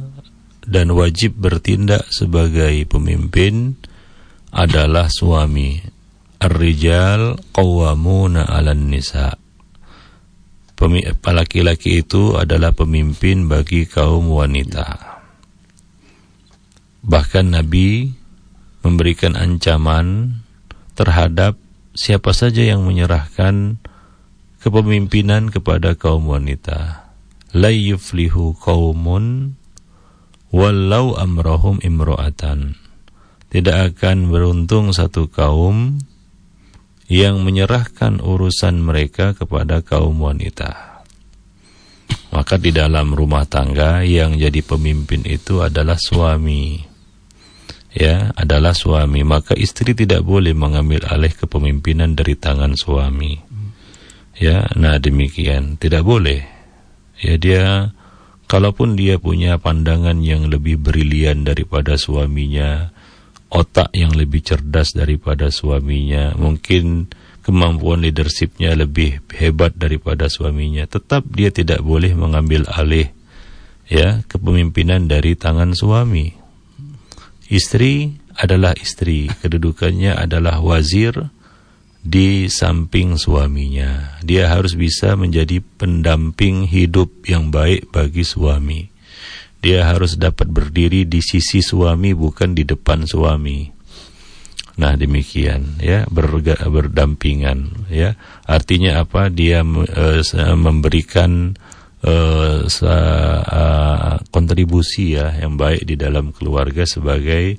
dan wajib bertindak sebagai pemimpin adalah suami. Ar-rijal qawwamuna 'alan nisa. Laki-laki itu adalah pemimpin bagi kaum wanita. Bahkan Nabi memberikan ancaman terhadap siapa saja yang menyerahkan kepemimpinan kepada kaum wanita. La yuflihu walau amrahum imro'atan tidak akan beruntung satu kaum yang menyerahkan urusan mereka kepada kaum wanita. Maka di dalam rumah tangga yang jadi pemimpin itu adalah suami ya adalah suami maka istri tidak boleh mengambil alih kepemimpinan dari tangan suami. Ya nah demikian tidak boleh. Ya dia kalaupun dia punya pandangan yang lebih brilian daripada suaminya otak yang lebih cerdas daripada suaminya mungkin kemampuan leadershipnya lebih hebat daripada suaminya tetap dia tidak boleh mengambil alih ya kepemimpinan dari tangan suami Istri adalah istri, kedudukannya adalah wazir di samping suaminya. Dia harus bisa menjadi pendamping hidup yang baik bagi suami. Dia harus dapat berdiri di sisi suami bukan di depan suami. Nah, demikian ya, berga, berdampingan ya. Artinya apa? Dia uh, memberikan uh, uh, kontribusi ya yang baik di dalam keluarga sebagai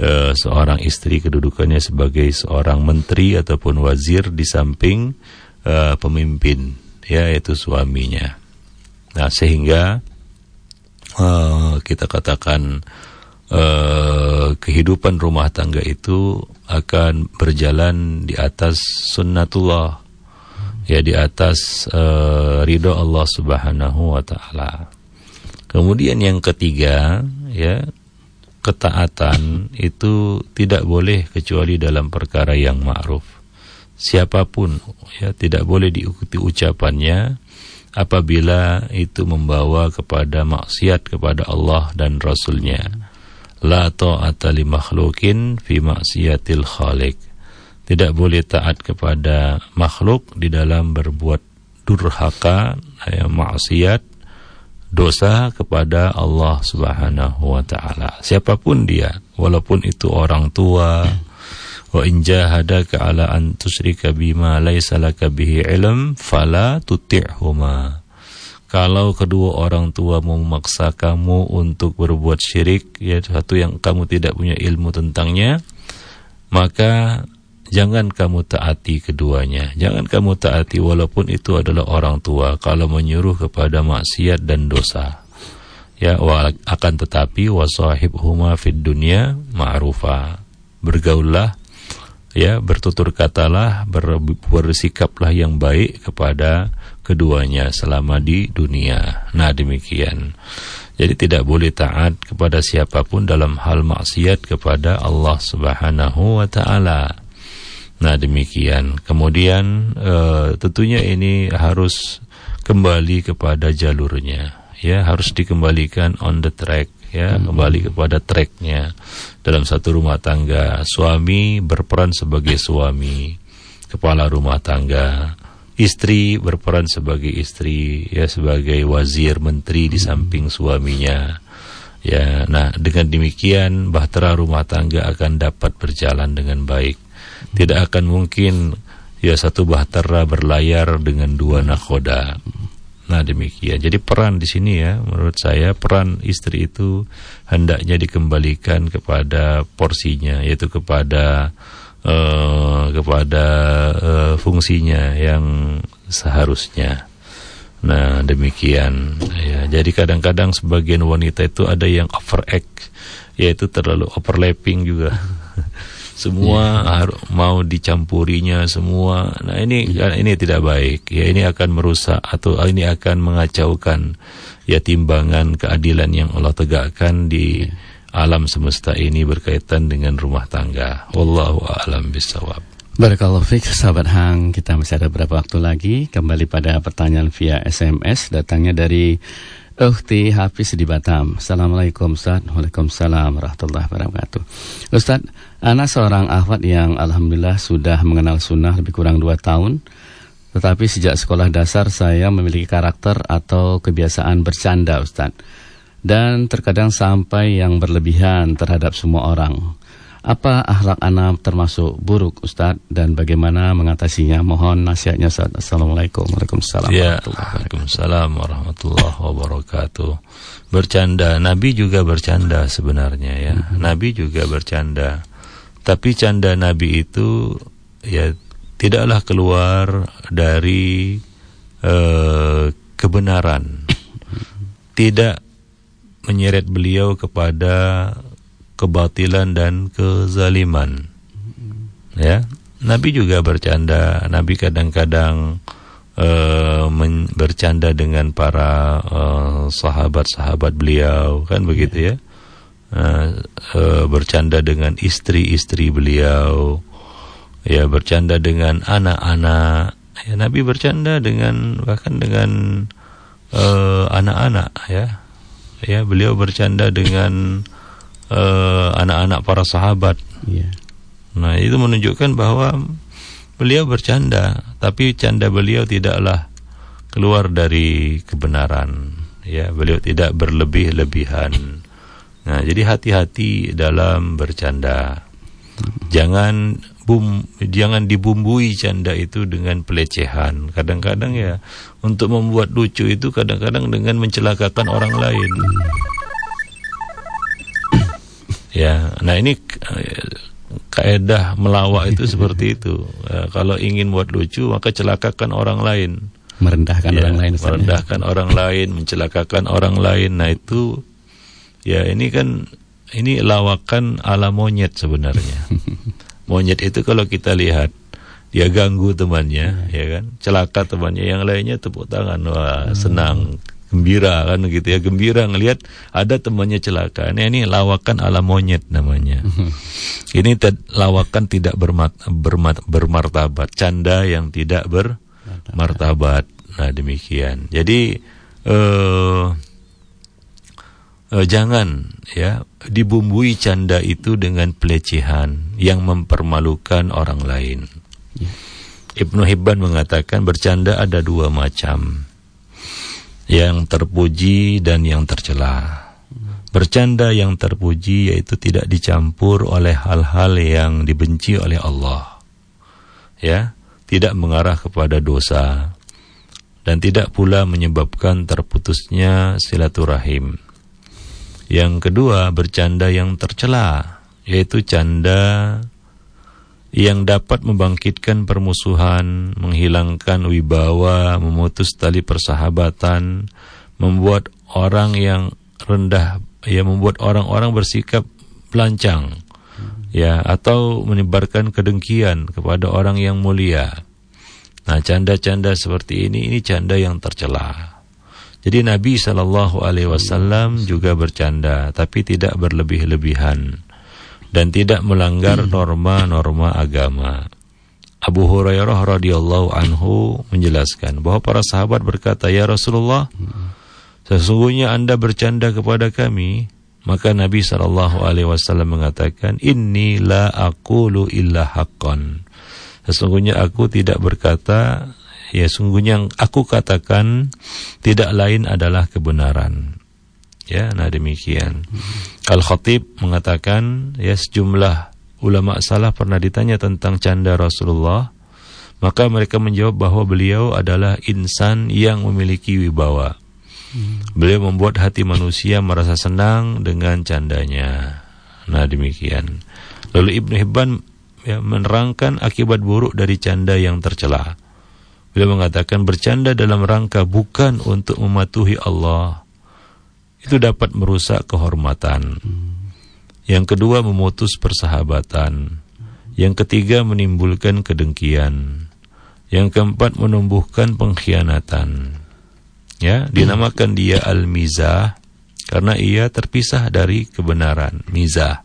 uh, seorang istri kedudukannya sebagai seorang menteri ataupun wazir di samping uh, pemimpin ya yaitu suaminya. Nah sehingga uh, kita katakan uh, kehidupan rumah tangga itu akan berjalan di atas sunnatullah ya di atas uh, ridho Allah Subhanahu wa taala. Kemudian yang ketiga ya ketaatan itu tidak boleh kecuali dalam perkara yang ma'ruf. Siapa pun ya tidak boleh diikuti ucapannya apabila itu membawa kepada maksiat kepada Allah dan Rasulnya. La ta'ata li makhlukin fi maksiatil khaliq tidak boleh taat kepada makhluk di dalam berbuat durhaka, ya, maksiat, dosa kepada Allah Subhanahu wa taala. Siapa pun dia, walaupun itu orang tua, wa in jahadaka ala an tusyrika bima laisa laka bihi ilm fala tuti'huma. Kalau kedua orang tua memaksa kamu untuk berbuat syirik, ya satu yang kamu tidak punya ilmu tentangnya, maka Jangan kamu taati keduanya. Jangan kamu taati walaupun itu adalah orang tua kalau menyuruh kepada maksiat dan dosa. Ya, akan tetapi wasahibhuma fid dunya ma'rufa. Bergaullah ya, bertutur katalah, ber, bersikaplah yang baik kepada keduanya selama di dunia. Nah, demikian. Jadi tidak boleh taat kepada siapa pun dalam hal maksiat kepada Allah Subhanahu wa taala. Nah demikian. Kemudian uh, tentunya ini harus kembali kepada jalurnya, ya harus dikembalikan on the track, ya hmm. kembali kepada tracknya dalam satu rumah tangga. Suami berperan sebagai suami, kepala rumah tangga. Istri berperan sebagai istri, ya sebagai wazir menteri di samping suaminya. Ya, nah dengan demikian bahtera rumah tangga akan dapat berjalan dengan baik. Tidak akan mungkin ya satu bahtera berlayar dengan dua nakoda. Nah demikian. Jadi peran di sini ya, menurut saya peran istri itu hendaknya dikembalikan kepada porsinya, yaitu kepada uh, kepada uh, fungsinya yang seharusnya. Nah demikian. Ya, jadi kadang-kadang sebagian wanita itu ada yang overact, yaitu terlalu overlapping juga. semua yeah. mau dicampurinya semua. Nah ini yeah. ini tidak baik. Ya ini akan merusak atau ini akan mengacaukan ya timbangan keadilan yang Allah tegakkan di yeah. alam semesta ini berkaitan dengan rumah tangga. Wallahu a'lam bishawab. Barakallahu fiqh sahabat Hang Kita masih ada beberapa waktu lagi Kembali pada pertanyaan via SMS Datangnya dari Ukhti Hafiz di Batam. Assalamualaikum Ustaz. Waalaikumsalam warahmatullahi wabarakatuh. Ustaz, anak seorang akhwat yang alhamdulillah sudah mengenal sunnah lebih kurang dua tahun. Tetapi sejak sekolah dasar saya memiliki karakter atau kebiasaan bercanda Ustaz. Dan terkadang sampai yang berlebihan terhadap semua orang. Apa akhlak anak termasuk buruk Ustaz dan bagaimana mengatasinya? Mohon nasihatnya Ustaz. Assalamualaikum Waalaikumsalam ya, Waalaikumsalam warahmatullahi wabarakatuh. Bercanda, Nabi juga bercanda sebenarnya ya. Hmm. Nabi juga bercanda. Tapi canda Nabi itu ya tidaklah keluar dari uh, kebenaran. Tidak menyeret beliau kepada kebatilan dan kezaliman. Ya, Nabi juga bercanda. Nabi kadang-kadang uh, bercanda dengan para uh, sahabat-sahabat beliau, kan begitu ya? Uh, uh, bercanda dengan istri-istri beliau, ya bercanda dengan anak-anak. Ya, Nabi bercanda dengan bahkan dengan anak-anak, uh, ya. Ya, beliau bercanda dengan anak-anak uh, para sahabat. Yeah. Nah, itu menunjukkan bahwa beliau bercanda, tapi canda beliau tidaklah keluar dari kebenaran. Ya, beliau tidak berlebih-lebihan. Nah, jadi hati-hati dalam bercanda. Jangan bum jangan dibumbui canda itu dengan pelecehan. Kadang-kadang ya untuk membuat lucu itu kadang-kadang dengan mencelakakan orang lain. Ya, nah ini eh, kaedah melawak itu seperti itu. Ya, kalau ingin buat lucu maka celakakan orang lain. Merendahkan ya, orang lain. Merendahkan orang lain, mencelakakan orang lain. Nah itu ya ini kan ini lawakan ala monyet sebenarnya. monyet itu kalau kita lihat dia ganggu temannya, ya kan, celaka temannya, yang lainnya tepuk tangan, wah hmm. senang, gembira kan gitu ya, gembira ngelihat ada temannya celaka. Ini, ini lawakan ala monyet namanya. ini lawakan tidak bermat, bermat, bermartabat, canda yang tidak bermartabat. Nah demikian. Jadi eh, eh, jangan ya dibumbui canda itu dengan pelecehan yang mempermalukan orang lain. Ya. Ibnu Hibban mengatakan bercanda ada dua macam. Yang terpuji dan yang tercela. Bercanda yang terpuji yaitu tidak dicampur oleh hal-hal yang dibenci oleh Allah. Ya, tidak mengarah kepada dosa dan tidak pula menyebabkan terputusnya silaturahim. Yang kedua, bercanda yang tercela, yaitu canda yang dapat membangkitkan permusuhan, menghilangkan wibawa, memutus tali persahabatan, membuat orang yang rendah, ya membuat orang-orang bersikap pelancang, ya atau menyebarkan kedengkian kepada orang yang mulia. Nah, canda-canda seperti ini ini canda yang tercela. Jadi Nabi Shallallahu Alaihi Wasallam juga bercanda, tapi tidak berlebih-lebihan dan tidak melanggar hmm. norma-norma agama. Abu Hurairah radhiyallahu anhu menjelaskan bahwa para sahabat berkata, "Ya Rasulullah, sesungguhnya Anda bercanda kepada kami." Maka Nabi Shallallahu alaihi wasallam mengatakan, "Inni la aqulu illa haqqan." Sesungguhnya aku tidak berkata ya sungguhnya yang aku katakan tidak lain adalah kebenaran. Ya, nah demikian. Al-Khatib mengatakan ya sejumlah ulama salah pernah ditanya tentang canda Rasulullah, maka mereka menjawab bahwa beliau adalah insan yang memiliki wibawa. Beliau membuat hati manusia merasa senang dengan candanya. Nah demikian. Lalu Ibnu Hibban ya, menerangkan akibat buruk dari canda yang tercela. Beliau mengatakan bercanda dalam rangka bukan untuk mematuhi Allah. Itu dapat merusak kehormatan. Yang kedua memutus persahabatan. Yang ketiga menimbulkan kedengkian. Yang keempat menumbuhkan pengkhianatan. Ya, dinamakan dia al-mizah karena ia terpisah dari kebenaran, mizah.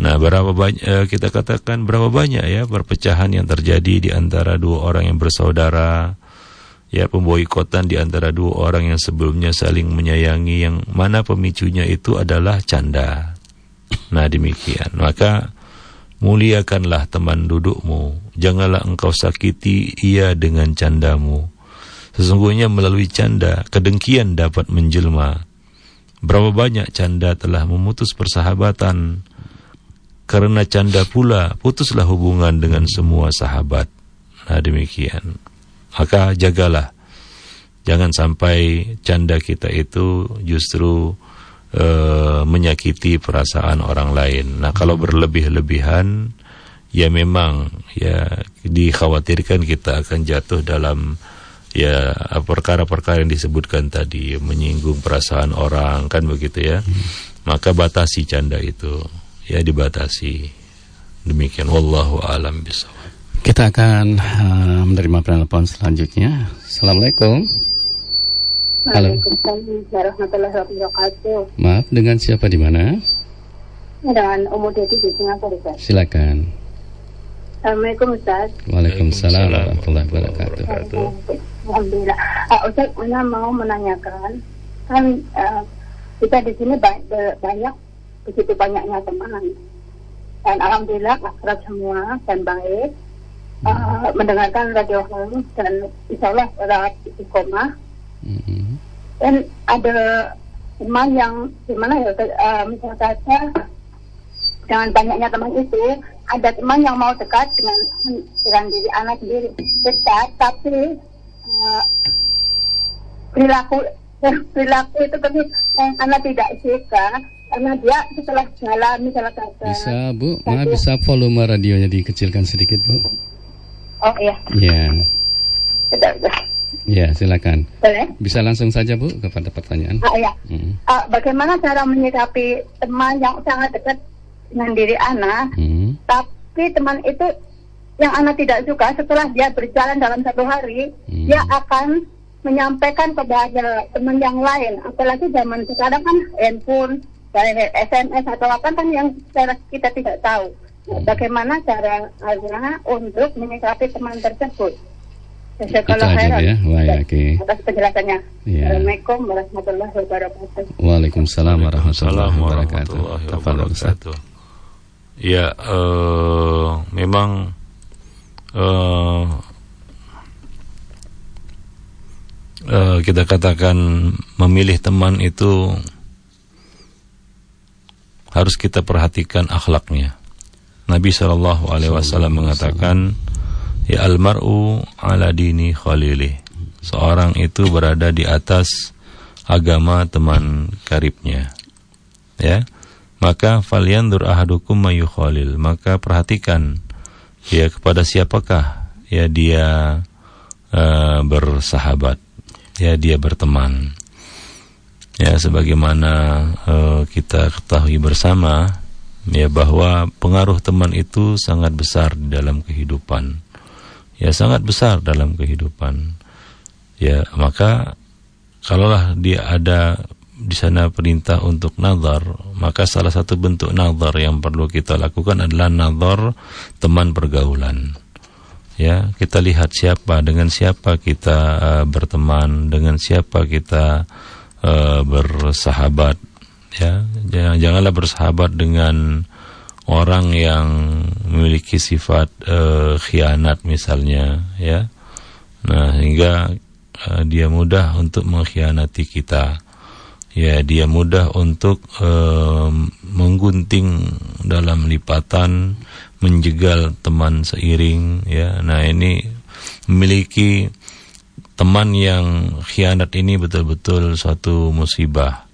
Nah, berapa banyak eh, kita katakan berapa banyak ya perpecahan yang terjadi di antara dua orang yang bersaudara, ya pemboikotan di antara dua orang yang sebelumnya saling menyayangi yang mana pemicunya itu adalah canda. Nah, demikian. Maka muliakanlah teman dudukmu, janganlah engkau sakiti ia dengan candamu. Sesungguhnya melalui canda kedengkian dapat menjelma. Berapa banyak canda telah memutus persahabatan, karena canda pula putuslah hubungan dengan semua sahabat. Nah demikian. Maka jagalah. Jangan sampai canda kita itu justru uh, menyakiti perasaan orang lain. Nah kalau berlebih-lebihan, ya memang ya dikhawatirkan kita akan jatuh dalam ya perkara-perkara yang disebutkan tadi menyinggung perasaan orang kan begitu ya. Maka batasi canda itu ya dibatasi. Demikian wallahu alam. Kita akan uh, menerima penelpon selanjutnya. Assalamualaikum. Halo. warahmatullahi wabarakatuh. Maaf, dengan siapa di mana? Dengan Umu Dedi di Singapura, Ustaz. Silakan. Assalamualaikum Ustaz. Waalaikumsalam warahmatullahi wabarakatuh. Alhamdulillah. Uh, Ustaz, saya mau menanyakan kan uh, kita di sini banyak, banyak begitu banyaknya teman dan alhamdulillah akrab semua dan baik uh, mendengarkan radio home dan insya Allah lewat istiqomah mm-hmm. dan ada teman yang gimana ya uh, misalnya saja dengan banyaknya teman itu ada teman yang mau dekat dengan dengan diri anak sendiri. Dekat tapi uh, perilaku perilaku itu tapi yang anak tidak suka karena dia setelah jalan misalnya kata bisa bu. Maaf bisa volume radionya dikecilkan sedikit bu oh iya iya sudah sudah Ya, silakan. Boleh? Bisa langsung saja Bu kepada pertanyaan. Ah, ya. Hmm. Uh, bagaimana cara menyikapi teman yang sangat dekat dengan diri anak, hmm. tapi teman itu yang anak tidak suka setelah dia berjalan dalam satu hari, hmm. dia akan menyampaikan kepada teman yang lain. Apalagi zaman sekarang kan handphone, SMS atau apa kan yang kita tidak tahu. Hmm. Bagaimana cara anak untuk menyikapi teman tersebut? Itu aja ya. Baik, oke. Atas penjelasannya. Ya. Assalamualaikum warahmatullahi wabarakatuh. Waalaikumsalam warahmatullahi wabarakatuh. wabarakatuh. Ya, uh, memang uh, uh, kita katakan memilih teman itu harus kita perhatikan akhlaknya. Nabi Shallallahu Alaihi Wasallam mengatakan Ya almaru ala dini khalili. Seorang itu berada di atas agama teman karibnya. Ya. Maka falyandur ahadukum mayu khalil. Maka perhatikan ya kepada siapakah ya dia uh, bersahabat. Ya dia berteman. Ya sebagaimana uh, kita ketahui bersama ya bahwa pengaruh teman itu sangat besar di dalam kehidupan ya sangat besar dalam kehidupan. Ya, maka kalaulah dia ada di sana perintah untuk nazar, maka salah satu bentuk nazar yang perlu kita lakukan adalah nazar teman pergaulan. Ya, kita lihat siapa dengan siapa kita uh, berteman, dengan siapa kita uh, bersahabat. Ya, janganlah bersahabat dengan orang yang memiliki sifat uh, khianat misalnya ya. Nah sehingga uh, dia mudah untuk mengkhianati kita. Ya dia mudah untuk uh, menggunting dalam lipatan menjegal teman seiring ya. Nah ini memiliki teman yang khianat ini betul-betul suatu musibah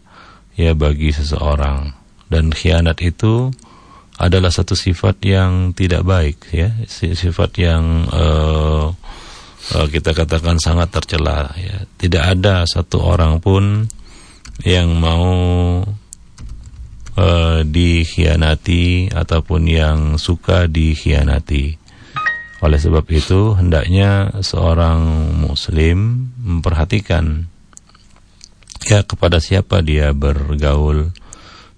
ya bagi seseorang. Dan khianat itu adalah satu sifat yang tidak baik ya. Sifat yang uh, uh, kita katakan sangat tercela ya. Tidak ada satu orang pun yang mau uh, dikhianati ataupun yang suka dikhianati. Oleh sebab itu hendaknya seorang muslim memperhatikan ya kepada siapa dia bergaul?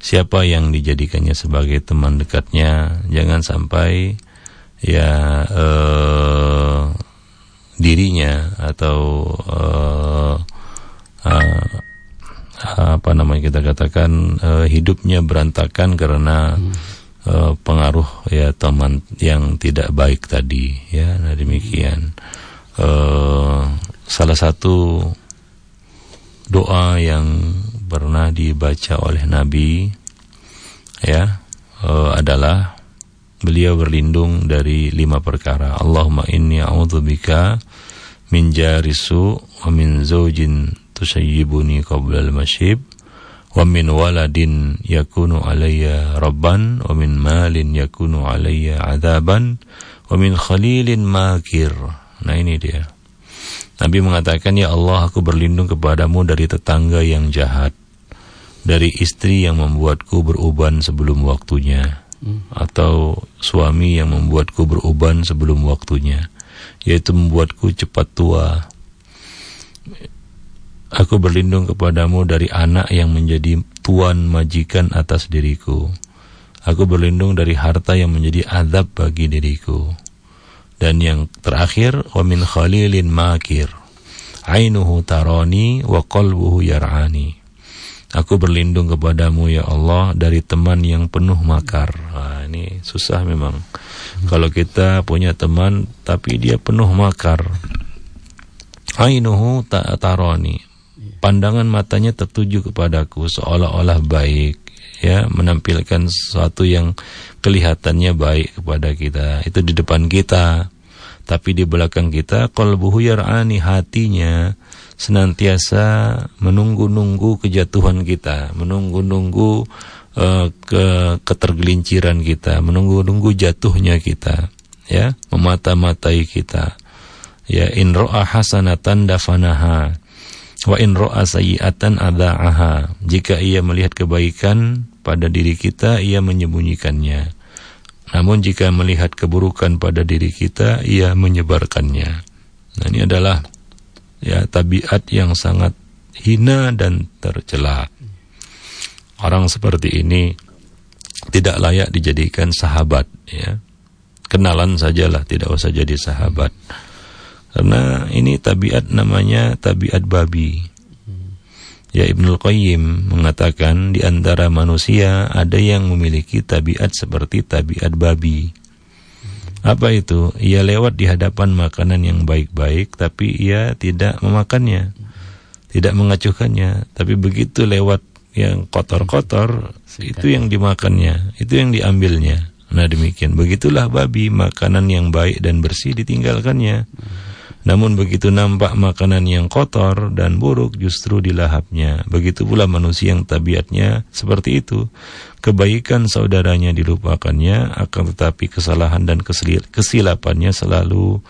Siapa yang dijadikannya sebagai teman dekatnya? Jangan sampai ya eh, dirinya atau eh, eh, apa namanya kita katakan eh, hidupnya berantakan karena hmm. eh, pengaruh ya teman yang tidak baik tadi ya. Nah demikian. Eh, salah satu doa yang pernah dibaca oleh Nabi ya uh, adalah beliau berlindung dari lima perkara. Allahumma inni a'udzubika min jarisu wa min zaujin tusayyibuni qabla al-masyib wa min waladin yakunu alayya rabban wa min malin yakunu alayya adaban wa min khalilin makir. Nah ini dia. Nabi mengatakan, Ya Allah, aku berlindung kepadamu dari tetangga yang jahat, dari istri yang membuatku beruban sebelum waktunya, hmm. atau suami yang membuatku beruban sebelum waktunya, yaitu membuatku cepat tua. Aku berlindung kepadamu dari anak yang menjadi tuan majikan atas diriku. Aku berlindung dari harta yang menjadi azab bagi diriku. Dan yang terakhir, wa min khalilin makir. Ainuhu tarani wa qalbuhu yar'ani. Aku berlindung kepadamu ya Allah dari teman yang penuh makar. Nah, ini susah memang. Kalau kita punya teman tapi dia penuh makar. Ainuhu tarani. Pandangan matanya tertuju kepadaku seolah-olah baik ya menampilkan sesuatu yang kelihatannya baik kepada kita. Itu di depan kita tapi di belakang kita qalbuhu yar'ani hatinya senantiasa menunggu-nunggu kejatuhan kita menunggu-nunggu uh, ke ketergelinciran kita menunggu-nunggu jatuhnya kita ya memata-matai kita. Ya in hasanatan dafanaha wa in ra'a sayyi'atan adha'aha. Jika ia melihat kebaikan pada diri kita, ia menyembunyikannya. Namun jika melihat keburukan pada diri kita, ia menyebarkannya. Nah, ini adalah ya tabiat yang sangat hina dan tercela. Orang seperti ini tidak layak dijadikan sahabat ya. Kenalan sajalah, tidak usah jadi sahabat. Karena ini tabiat namanya tabiat babi. Ya Ibnul Qayyim mengatakan di antara manusia ada yang memiliki tabiat seperti tabiat babi. Apa itu? Ia lewat di hadapan makanan yang baik-baik tapi ia tidak memakannya. Tidak mengacuhkannya, tapi begitu lewat yang kotor-kotor itu yang dimakannya, itu yang diambilnya. Nah demikian, begitulah babi makanan yang baik dan bersih ditinggalkannya. Namun begitu nampak makanan yang kotor dan buruk justru dilahapnya. Begitu pula manusia yang tabiatnya seperti itu. Kebaikan saudaranya dilupakannya, akan tetapi kesalahan dan kesilapannya selalu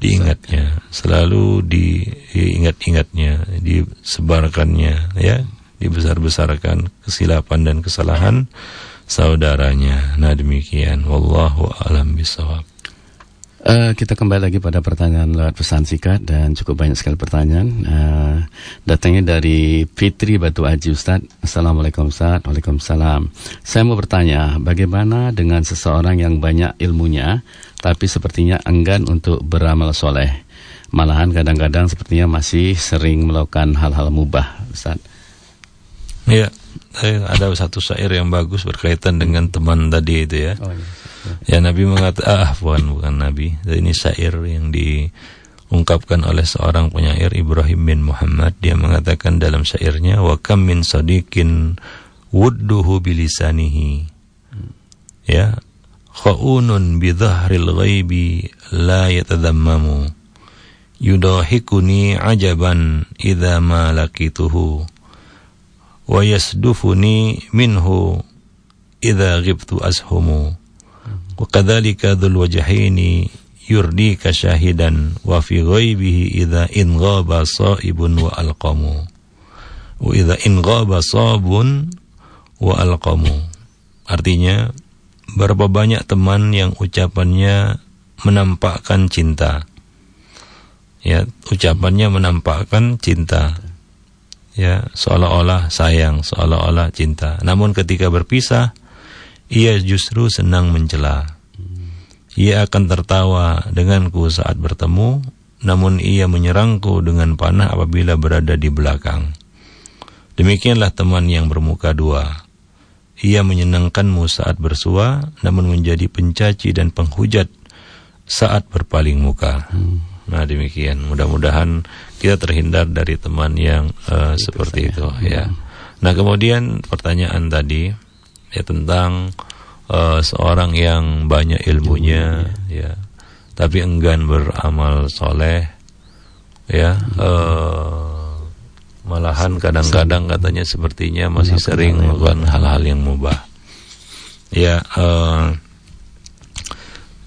diingatnya, selalu diingat-ingatnya, disebarkannya, ya, dibesar-besarkan kesilapan dan kesalahan saudaranya. Nah demikian, wallahu alam bisawab. Uh, kita kembali lagi pada pertanyaan lewat pesan singkat dan cukup banyak sekali pertanyaan. Uh, datangnya dari Fitri Batu Aji Ustaz. Assalamualaikum Ustaz. Waalaikumsalam. Saya mau bertanya, bagaimana dengan seseorang yang banyak ilmunya tapi sepertinya enggan untuk beramal soleh? Malahan kadang-kadang sepertinya masih sering melakukan hal-hal mubah Ustaz. Iya, ada satu syair yang bagus berkaitan dengan teman tadi itu ya. Oh, iya. Ya Nabi mengatakan ah bukan bukan Nabi. Ini syair yang diungkapkan oleh seorang penyair Ibrahim bin Muhammad. Dia mengatakan dalam syairnya wa kam min sadiqin wudduhu bilisanihi. Ya, khaunun bi dhahril ghaibi la yatadammamu. Yudahikuni ajaban idza ma laqituhu wa yasdufuni minhu idza ghibtu ashumu syahidan wa fi ghaibihi idza in ghaba saibun wa alqamu. Wa idza in ghaba sabun wa alqamu. Artinya berapa banyak teman yang ucapannya menampakkan cinta. Ya ucapannya menampakkan cinta. Ya seolah-olah sayang seolah-olah cinta. Namun ketika berpisah ia justru senang mencela. Ia akan tertawa denganku saat bertemu, namun ia menyerangku dengan panah apabila berada di belakang. Demikianlah teman yang bermuka dua. Ia menyenangkanmu saat bersua, namun menjadi pencaci dan penghujat saat berpaling muka. Nah demikian. Mudah-mudahan kita terhindar dari teman yang uh, seperti itu. Ya. Nah kemudian pertanyaan tadi ya tentang uh, seorang yang banyak ilmunya, ya, tapi enggan beramal soleh, ya, uh, malahan kadang-kadang katanya sepertinya masih sering melakukan hal-hal yang mubah. Ya, uh,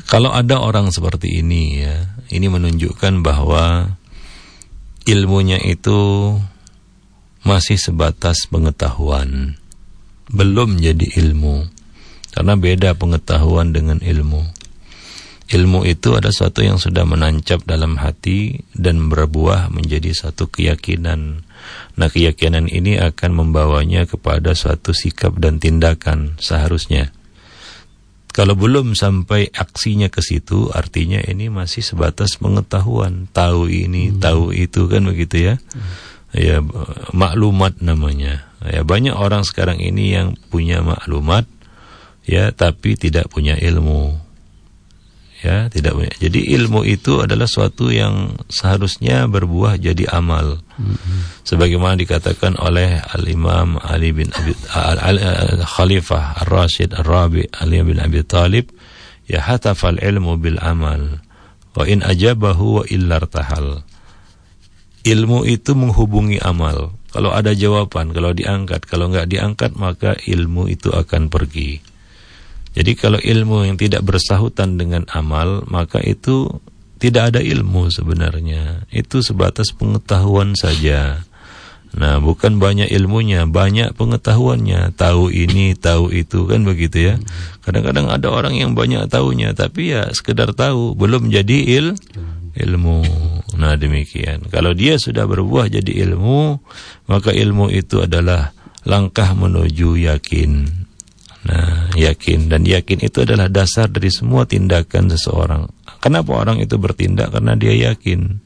kalau ada orang seperti ini, ya, ini menunjukkan bahwa ilmunya itu masih sebatas pengetahuan belum jadi ilmu. Karena beda pengetahuan dengan ilmu. Ilmu itu ada sesuatu yang sudah menancap dalam hati dan berbuah menjadi satu keyakinan. Nah, keyakinan ini akan membawanya kepada suatu sikap dan tindakan seharusnya. Kalau belum sampai aksinya ke situ, artinya ini masih sebatas pengetahuan, tahu ini, hmm. tahu itu kan begitu ya. Hmm. Ya maklumat namanya. Ya, banyak orang sekarang ini yang punya maklumat ya tapi tidak punya ilmu. Ya, tidak punya. Jadi ilmu itu adalah suatu yang seharusnya berbuah jadi amal. Mm-hmm. Sebagaimana dikatakan oleh Al-Imam Ali bin Abi Al, Al, Al Khalifah Ar-Rasyid Ar-Rabi Ali bin Abi Talib, ya hatafal ilmu bil amal wa in ajabahu wa illar tahal. Ilmu itu menghubungi amal. Kalau ada jawaban, kalau diangkat, kalau nggak diangkat maka ilmu itu akan pergi. Jadi kalau ilmu yang tidak bersahutan dengan amal maka itu tidak ada ilmu sebenarnya. Itu sebatas pengetahuan saja. Nah, bukan banyak ilmunya, banyak pengetahuannya. Tahu ini, tahu itu, kan begitu ya. Kadang-kadang ada orang yang banyak tahunya, tapi ya sekedar tahu, belum jadi il ilmu. Nah, demikian. Kalau dia sudah berbuah jadi ilmu, maka ilmu itu adalah langkah menuju yakin. Nah, yakin dan yakin itu adalah dasar dari semua tindakan seseorang. Kenapa orang itu bertindak? Karena dia yakin.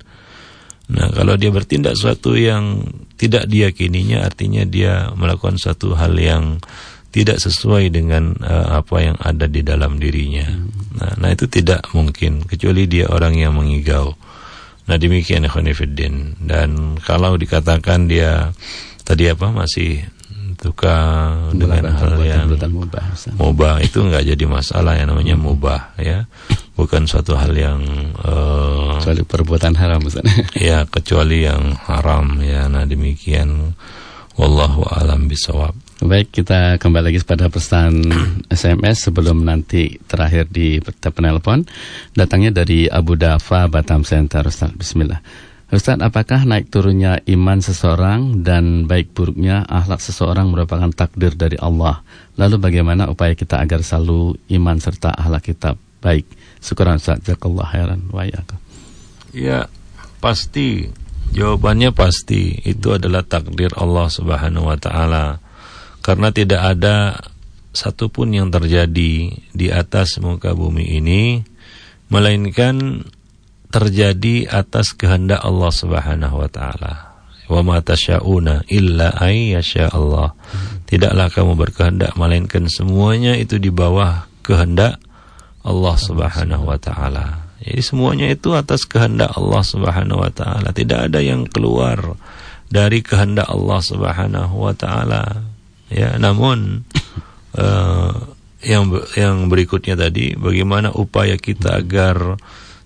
Nah, kalau dia bertindak sesuatu yang tidak diyakininya, artinya dia melakukan suatu hal yang tidak sesuai dengan uh, apa yang ada di dalam dirinya. Nah, nah itu tidak mungkin kecuali dia orang yang mengigau. Nah demikian Khonifuddin dan kalau dikatakan dia tadi apa masih suka dengan hal yang mubah, mubah itu nggak jadi masalah yang namanya mubah ya. Bukan suatu hal yang uh, kecuali perbuatan haram ya kecuali yang haram ya. Nah demikian. Wallahu alam bisawab Baik, kita kembali lagi pada pesan SMS sebelum nanti terakhir di penelpon. Datangnya dari Abu Dafa Batam Center, Ustaz. Bismillah. Ustaz, apakah naik turunnya iman seseorang dan baik buruknya akhlak seseorang merupakan takdir dari Allah? Lalu bagaimana upaya kita agar selalu iman serta akhlak kita baik? Syukuran Ustaz, jazakallah khairan wa Ya, pasti. Jawabannya pasti. Itu adalah takdir Allah Subhanahu wa taala. Karena tidak ada satupun yang terjadi di atas muka bumi ini melainkan terjadi atas kehendak Allah Subhanahu wa taala. Wa ma tasyauna illa ay yasha Allah. Tidaklah kamu berkehendak melainkan semuanya itu di bawah kehendak Allah Subhanahu wa taala. Jadi semuanya itu atas kehendak Allah Subhanahu wa taala. Tidak ada yang keluar dari kehendak Allah Subhanahu wa taala. Ya, namun uh, yang yang berikutnya tadi bagaimana upaya kita agar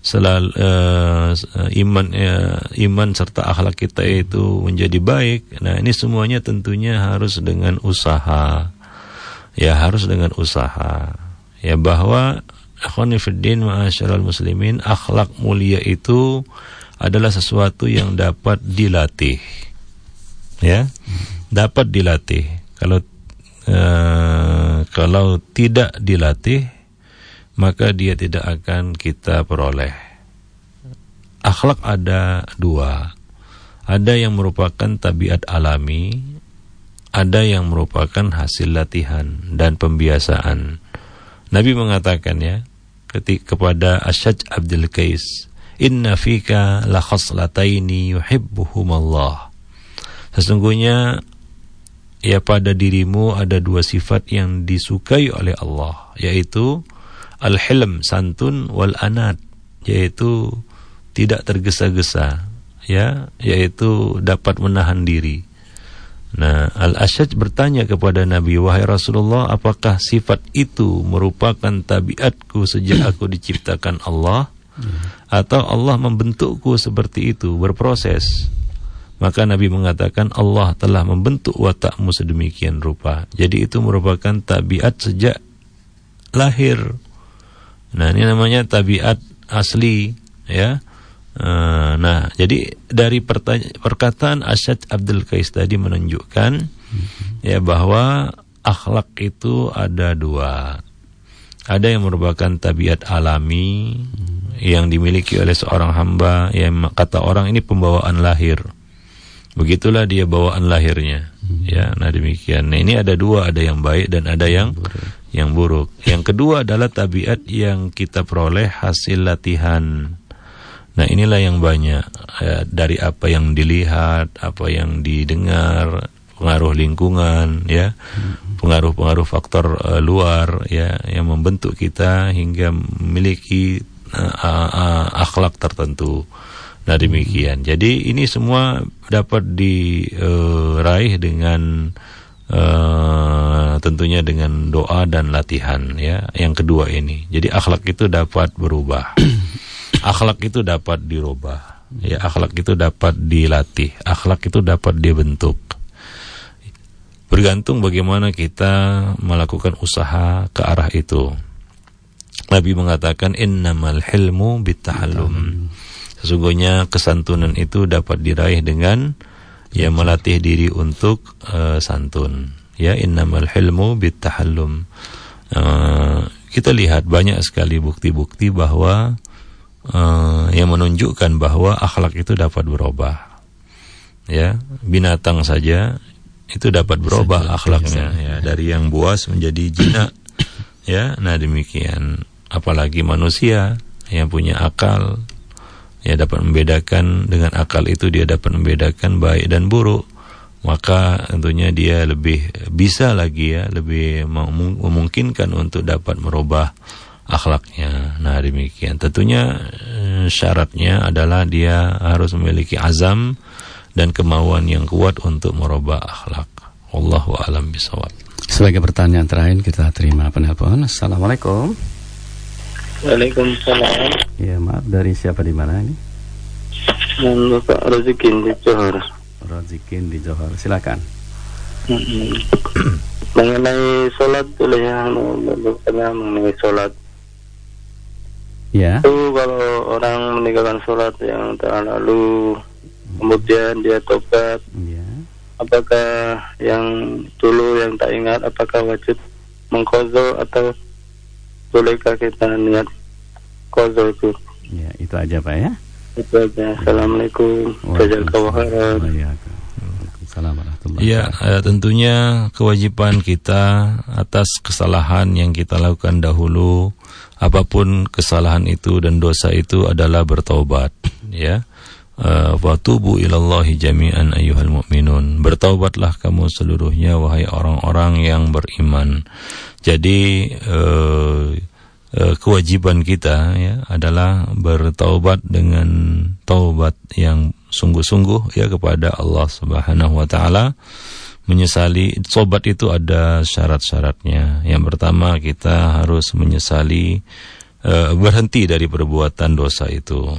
selalu uh, iman uh, iman serta akhlak kita itu menjadi baik. Nah, ini semuanya tentunya harus dengan usaha. Ya, harus dengan usaha. Ya bahwa akhwanifiddin ma'asyiral muslimin, akhlak mulia itu adalah sesuatu yang dapat dilatih. Ya. Dapat dilatih. Kalau uh, kalau tidak dilatih maka dia tidak akan kita peroleh. Akhlak ada dua. Ada yang merupakan tabiat alami, ada yang merupakan hasil latihan dan pembiasaan. Nabi mengatakan ya, ketika kepada Asyaj Abdul Qais, "Inna fika la khaslataini yuhibbuhumallah." Sesungguhnya ya pada dirimu ada dua sifat yang disukai oleh Allah, yaitu al-hilm santun wal anat yaitu tidak tergesa-gesa ya yaitu dapat menahan diri. Nah, Al-Asyaj bertanya kepada Nabi, "Wahai Rasulullah, apakah sifat itu merupakan tabiatku sejak aku diciptakan Allah? Atau Allah membentukku seperti itu, berproses?" Maka Nabi mengatakan, "Allah telah membentuk watakmu sedemikian rupa." Jadi itu merupakan tabiat sejak lahir. Nah, ini namanya tabiat asli, ya. Uh, nah, jadi dari perkataan Asyad Abdul Qais tadi menunjukkan ya bahwa akhlak itu ada dua. Ada yang merupakan tabiat alami yang dimiliki oleh seorang hamba yang kata orang ini pembawaan lahir. Begitulah dia bawaan lahirnya. Hmm. Ya, nah demikian. Nah, ini ada dua, ada yang baik dan ada yang yang buruk. Yang kedua adalah tabiat yang kita peroleh hasil latihan. Nah inilah yang banyak ya, dari apa yang dilihat, apa yang didengar, pengaruh lingkungan, ya, pengaruh-pengaruh faktor uh, luar, ya, yang membentuk kita hingga memiliki uh, uh, akhlak tertentu. Nah demikian. Jadi ini semua dapat diraih uh, dengan Uh, tentunya dengan doa dan latihan ya yang kedua ini. Jadi akhlak itu dapat berubah. Akhlak itu dapat dirubah. Ya akhlak itu dapat dilatih. Akhlak itu dapat dibentuk. Bergantung bagaimana kita melakukan usaha ke arah itu. Nabi mengatakan innamal hilmu bitahallum. Sesungguhnya kesantunan itu dapat diraih dengan ya melatih diri untuk uh, santun. Ya innamal hilmu bitahallum. Uh, kita lihat banyak sekali bukti-bukti bahwa uh, yang menunjukkan bahwa akhlak itu dapat berubah. Ya, binatang saja itu dapat berubah akhlaknya ya dari yang buas menjadi jinak. ya, nah demikian apalagi manusia yang punya akal ya dapat membedakan dengan akal itu dia dapat membedakan baik dan buruk. Maka tentunya dia lebih bisa lagi ya lebih memungkinkan untuk dapat merubah akhlaknya. Nah demikian. Tentunya eh, syaratnya adalah dia harus memiliki azam dan kemauan yang kuat untuk merubah akhlak. Allahu alam bisawab sebagai pertanyaan terakhir kita terima penelpon. Assalamualaikum Waalaikumsalam. Ya maaf dari siapa di mana ini? Dan Bapak Rozikin di Johor. Rozikin di Johor, silakan. Hmm. mengenai sholat boleh ya, karena mengenai sholat. Ya. Itu kalau orang meninggalkan sholat yang terlalu kemudian dia tobat. Ya. Apakah yang dulu yang tak ingat apakah wajib mengkozo atau bolehkah kita niat kozo itu? Ya, itu aja Pak ya. Itu aja. Assalamualaikum. Jazakallahu khairan. Ya, eh, tentunya kewajiban kita atas kesalahan yang kita lakukan dahulu, apa pun kesalahan itu dan dosa itu adalah bertaubat, ya. Uh, Watubu ilallahi jami'an ayyuhal mu'minun Bertaubatlah kamu seluruhnya wahai orang-orang yang beriman Jadi uh, uh, kewajiban kita ya adalah bertaubat dengan taubat yang sungguh-sungguh ya kepada Allah Subhanahu wa taala menyesali sobat itu ada syarat-syaratnya. Yang pertama kita harus menyesali berhenti dari perbuatan dosa itu.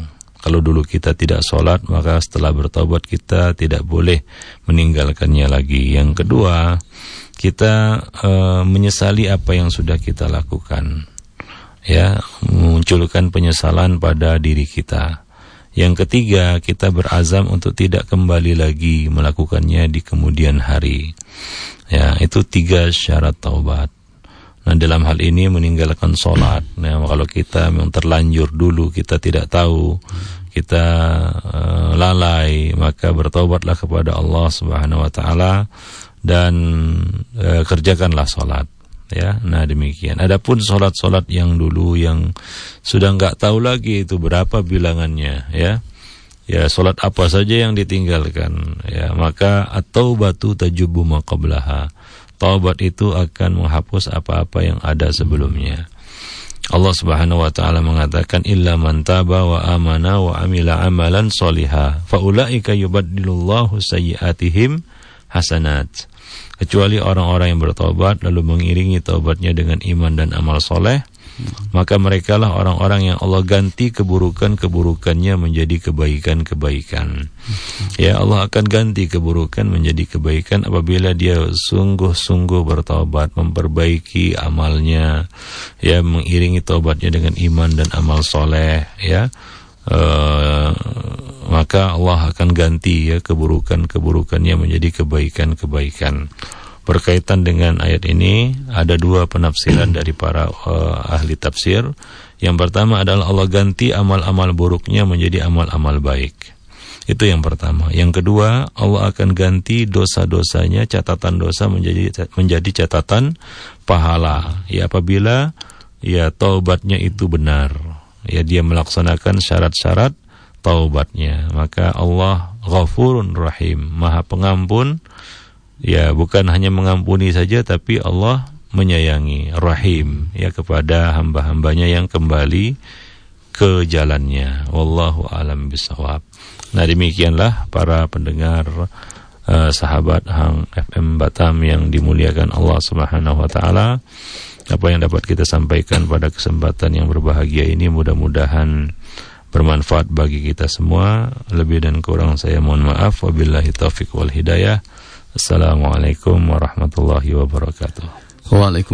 Kalau dulu kita tidak sholat, maka setelah bertobat kita tidak boleh meninggalkannya lagi. Yang kedua, kita e, menyesali apa yang sudah kita lakukan. Ya, munculkan penyesalan pada diri kita. Yang ketiga, kita berazam untuk tidak kembali lagi melakukannya di kemudian hari. Ya, itu tiga syarat taubat. Nah dalam hal ini meninggalkan sholat nah, Kalau kita memang terlanjur dulu Kita tidak tahu Kita uh, lalai Maka bertobatlah kepada Allah subhanahu wa ta'ala Dan uh, kerjakanlah sholat ya nah demikian. Adapun sholat-sholat yang dulu yang sudah nggak tahu lagi itu berapa bilangannya ya. Ya sholat apa saja yang ditinggalkan ya. Maka atau batu tajubu maqablaha Taubat itu akan menghapus apa-apa yang ada sebelumnya. Allah Subhanahu wa taala mengatakan illa man taba wa amana wa amila amalan soliha faulaika yubaddilullahu sayyiatihim hasanat. Kecuali orang-orang yang bertobat lalu mengiringi taubatnya dengan iman dan amal soleh, maka mereka lah orang-orang yang Allah ganti keburukan-keburukannya menjadi kebaikan-kebaikan. Ya Allah akan ganti keburukan menjadi kebaikan apabila dia sungguh-sungguh bertobat, memperbaiki amalnya, ya mengiringi taubatnya dengan iman dan amal soleh, ya. Uh, maka Allah akan ganti ya keburukan-keburukannya menjadi kebaikan-kebaikan berkaitan dengan ayat ini ada dua penafsiran dari para uh, ahli tafsir. Yang pertama adalah Allah ganti amal-amal buruknya menjadi amal-amal baik. Itu yang pertama. Yang kedua, Allah akan ganti dosa-dosanya, catatan dosa menjadi menjadi catatan pahala. Ya apabila ya taubatnya itu benar. Ya dia melaksanakan syarat-syarat taubatnya, maka Allah Ghafurun Rahim, Maha Pengampun ya bukan hanya mengampuni saja tapi Allah menyayangi rahim ya kepada hamba-hambanya yang kembali ke jalannya. Wallahu alam bisawab nah demikianlah para pendengar uh, sahabat Hang FM Batam yang dimuliakan Allah Subhanahu wa taala. Apa yang dapat kita sampaikan pada kesempatan yang berbahagia ini mudah-mudahan bermanfaat bagi kita semua. Lebih dan kurang saya mohon maaf. Wabillahi taufik wal hidayah Assalamualaikum warahmatullahi wabarakatuh. Waalaikumsalam.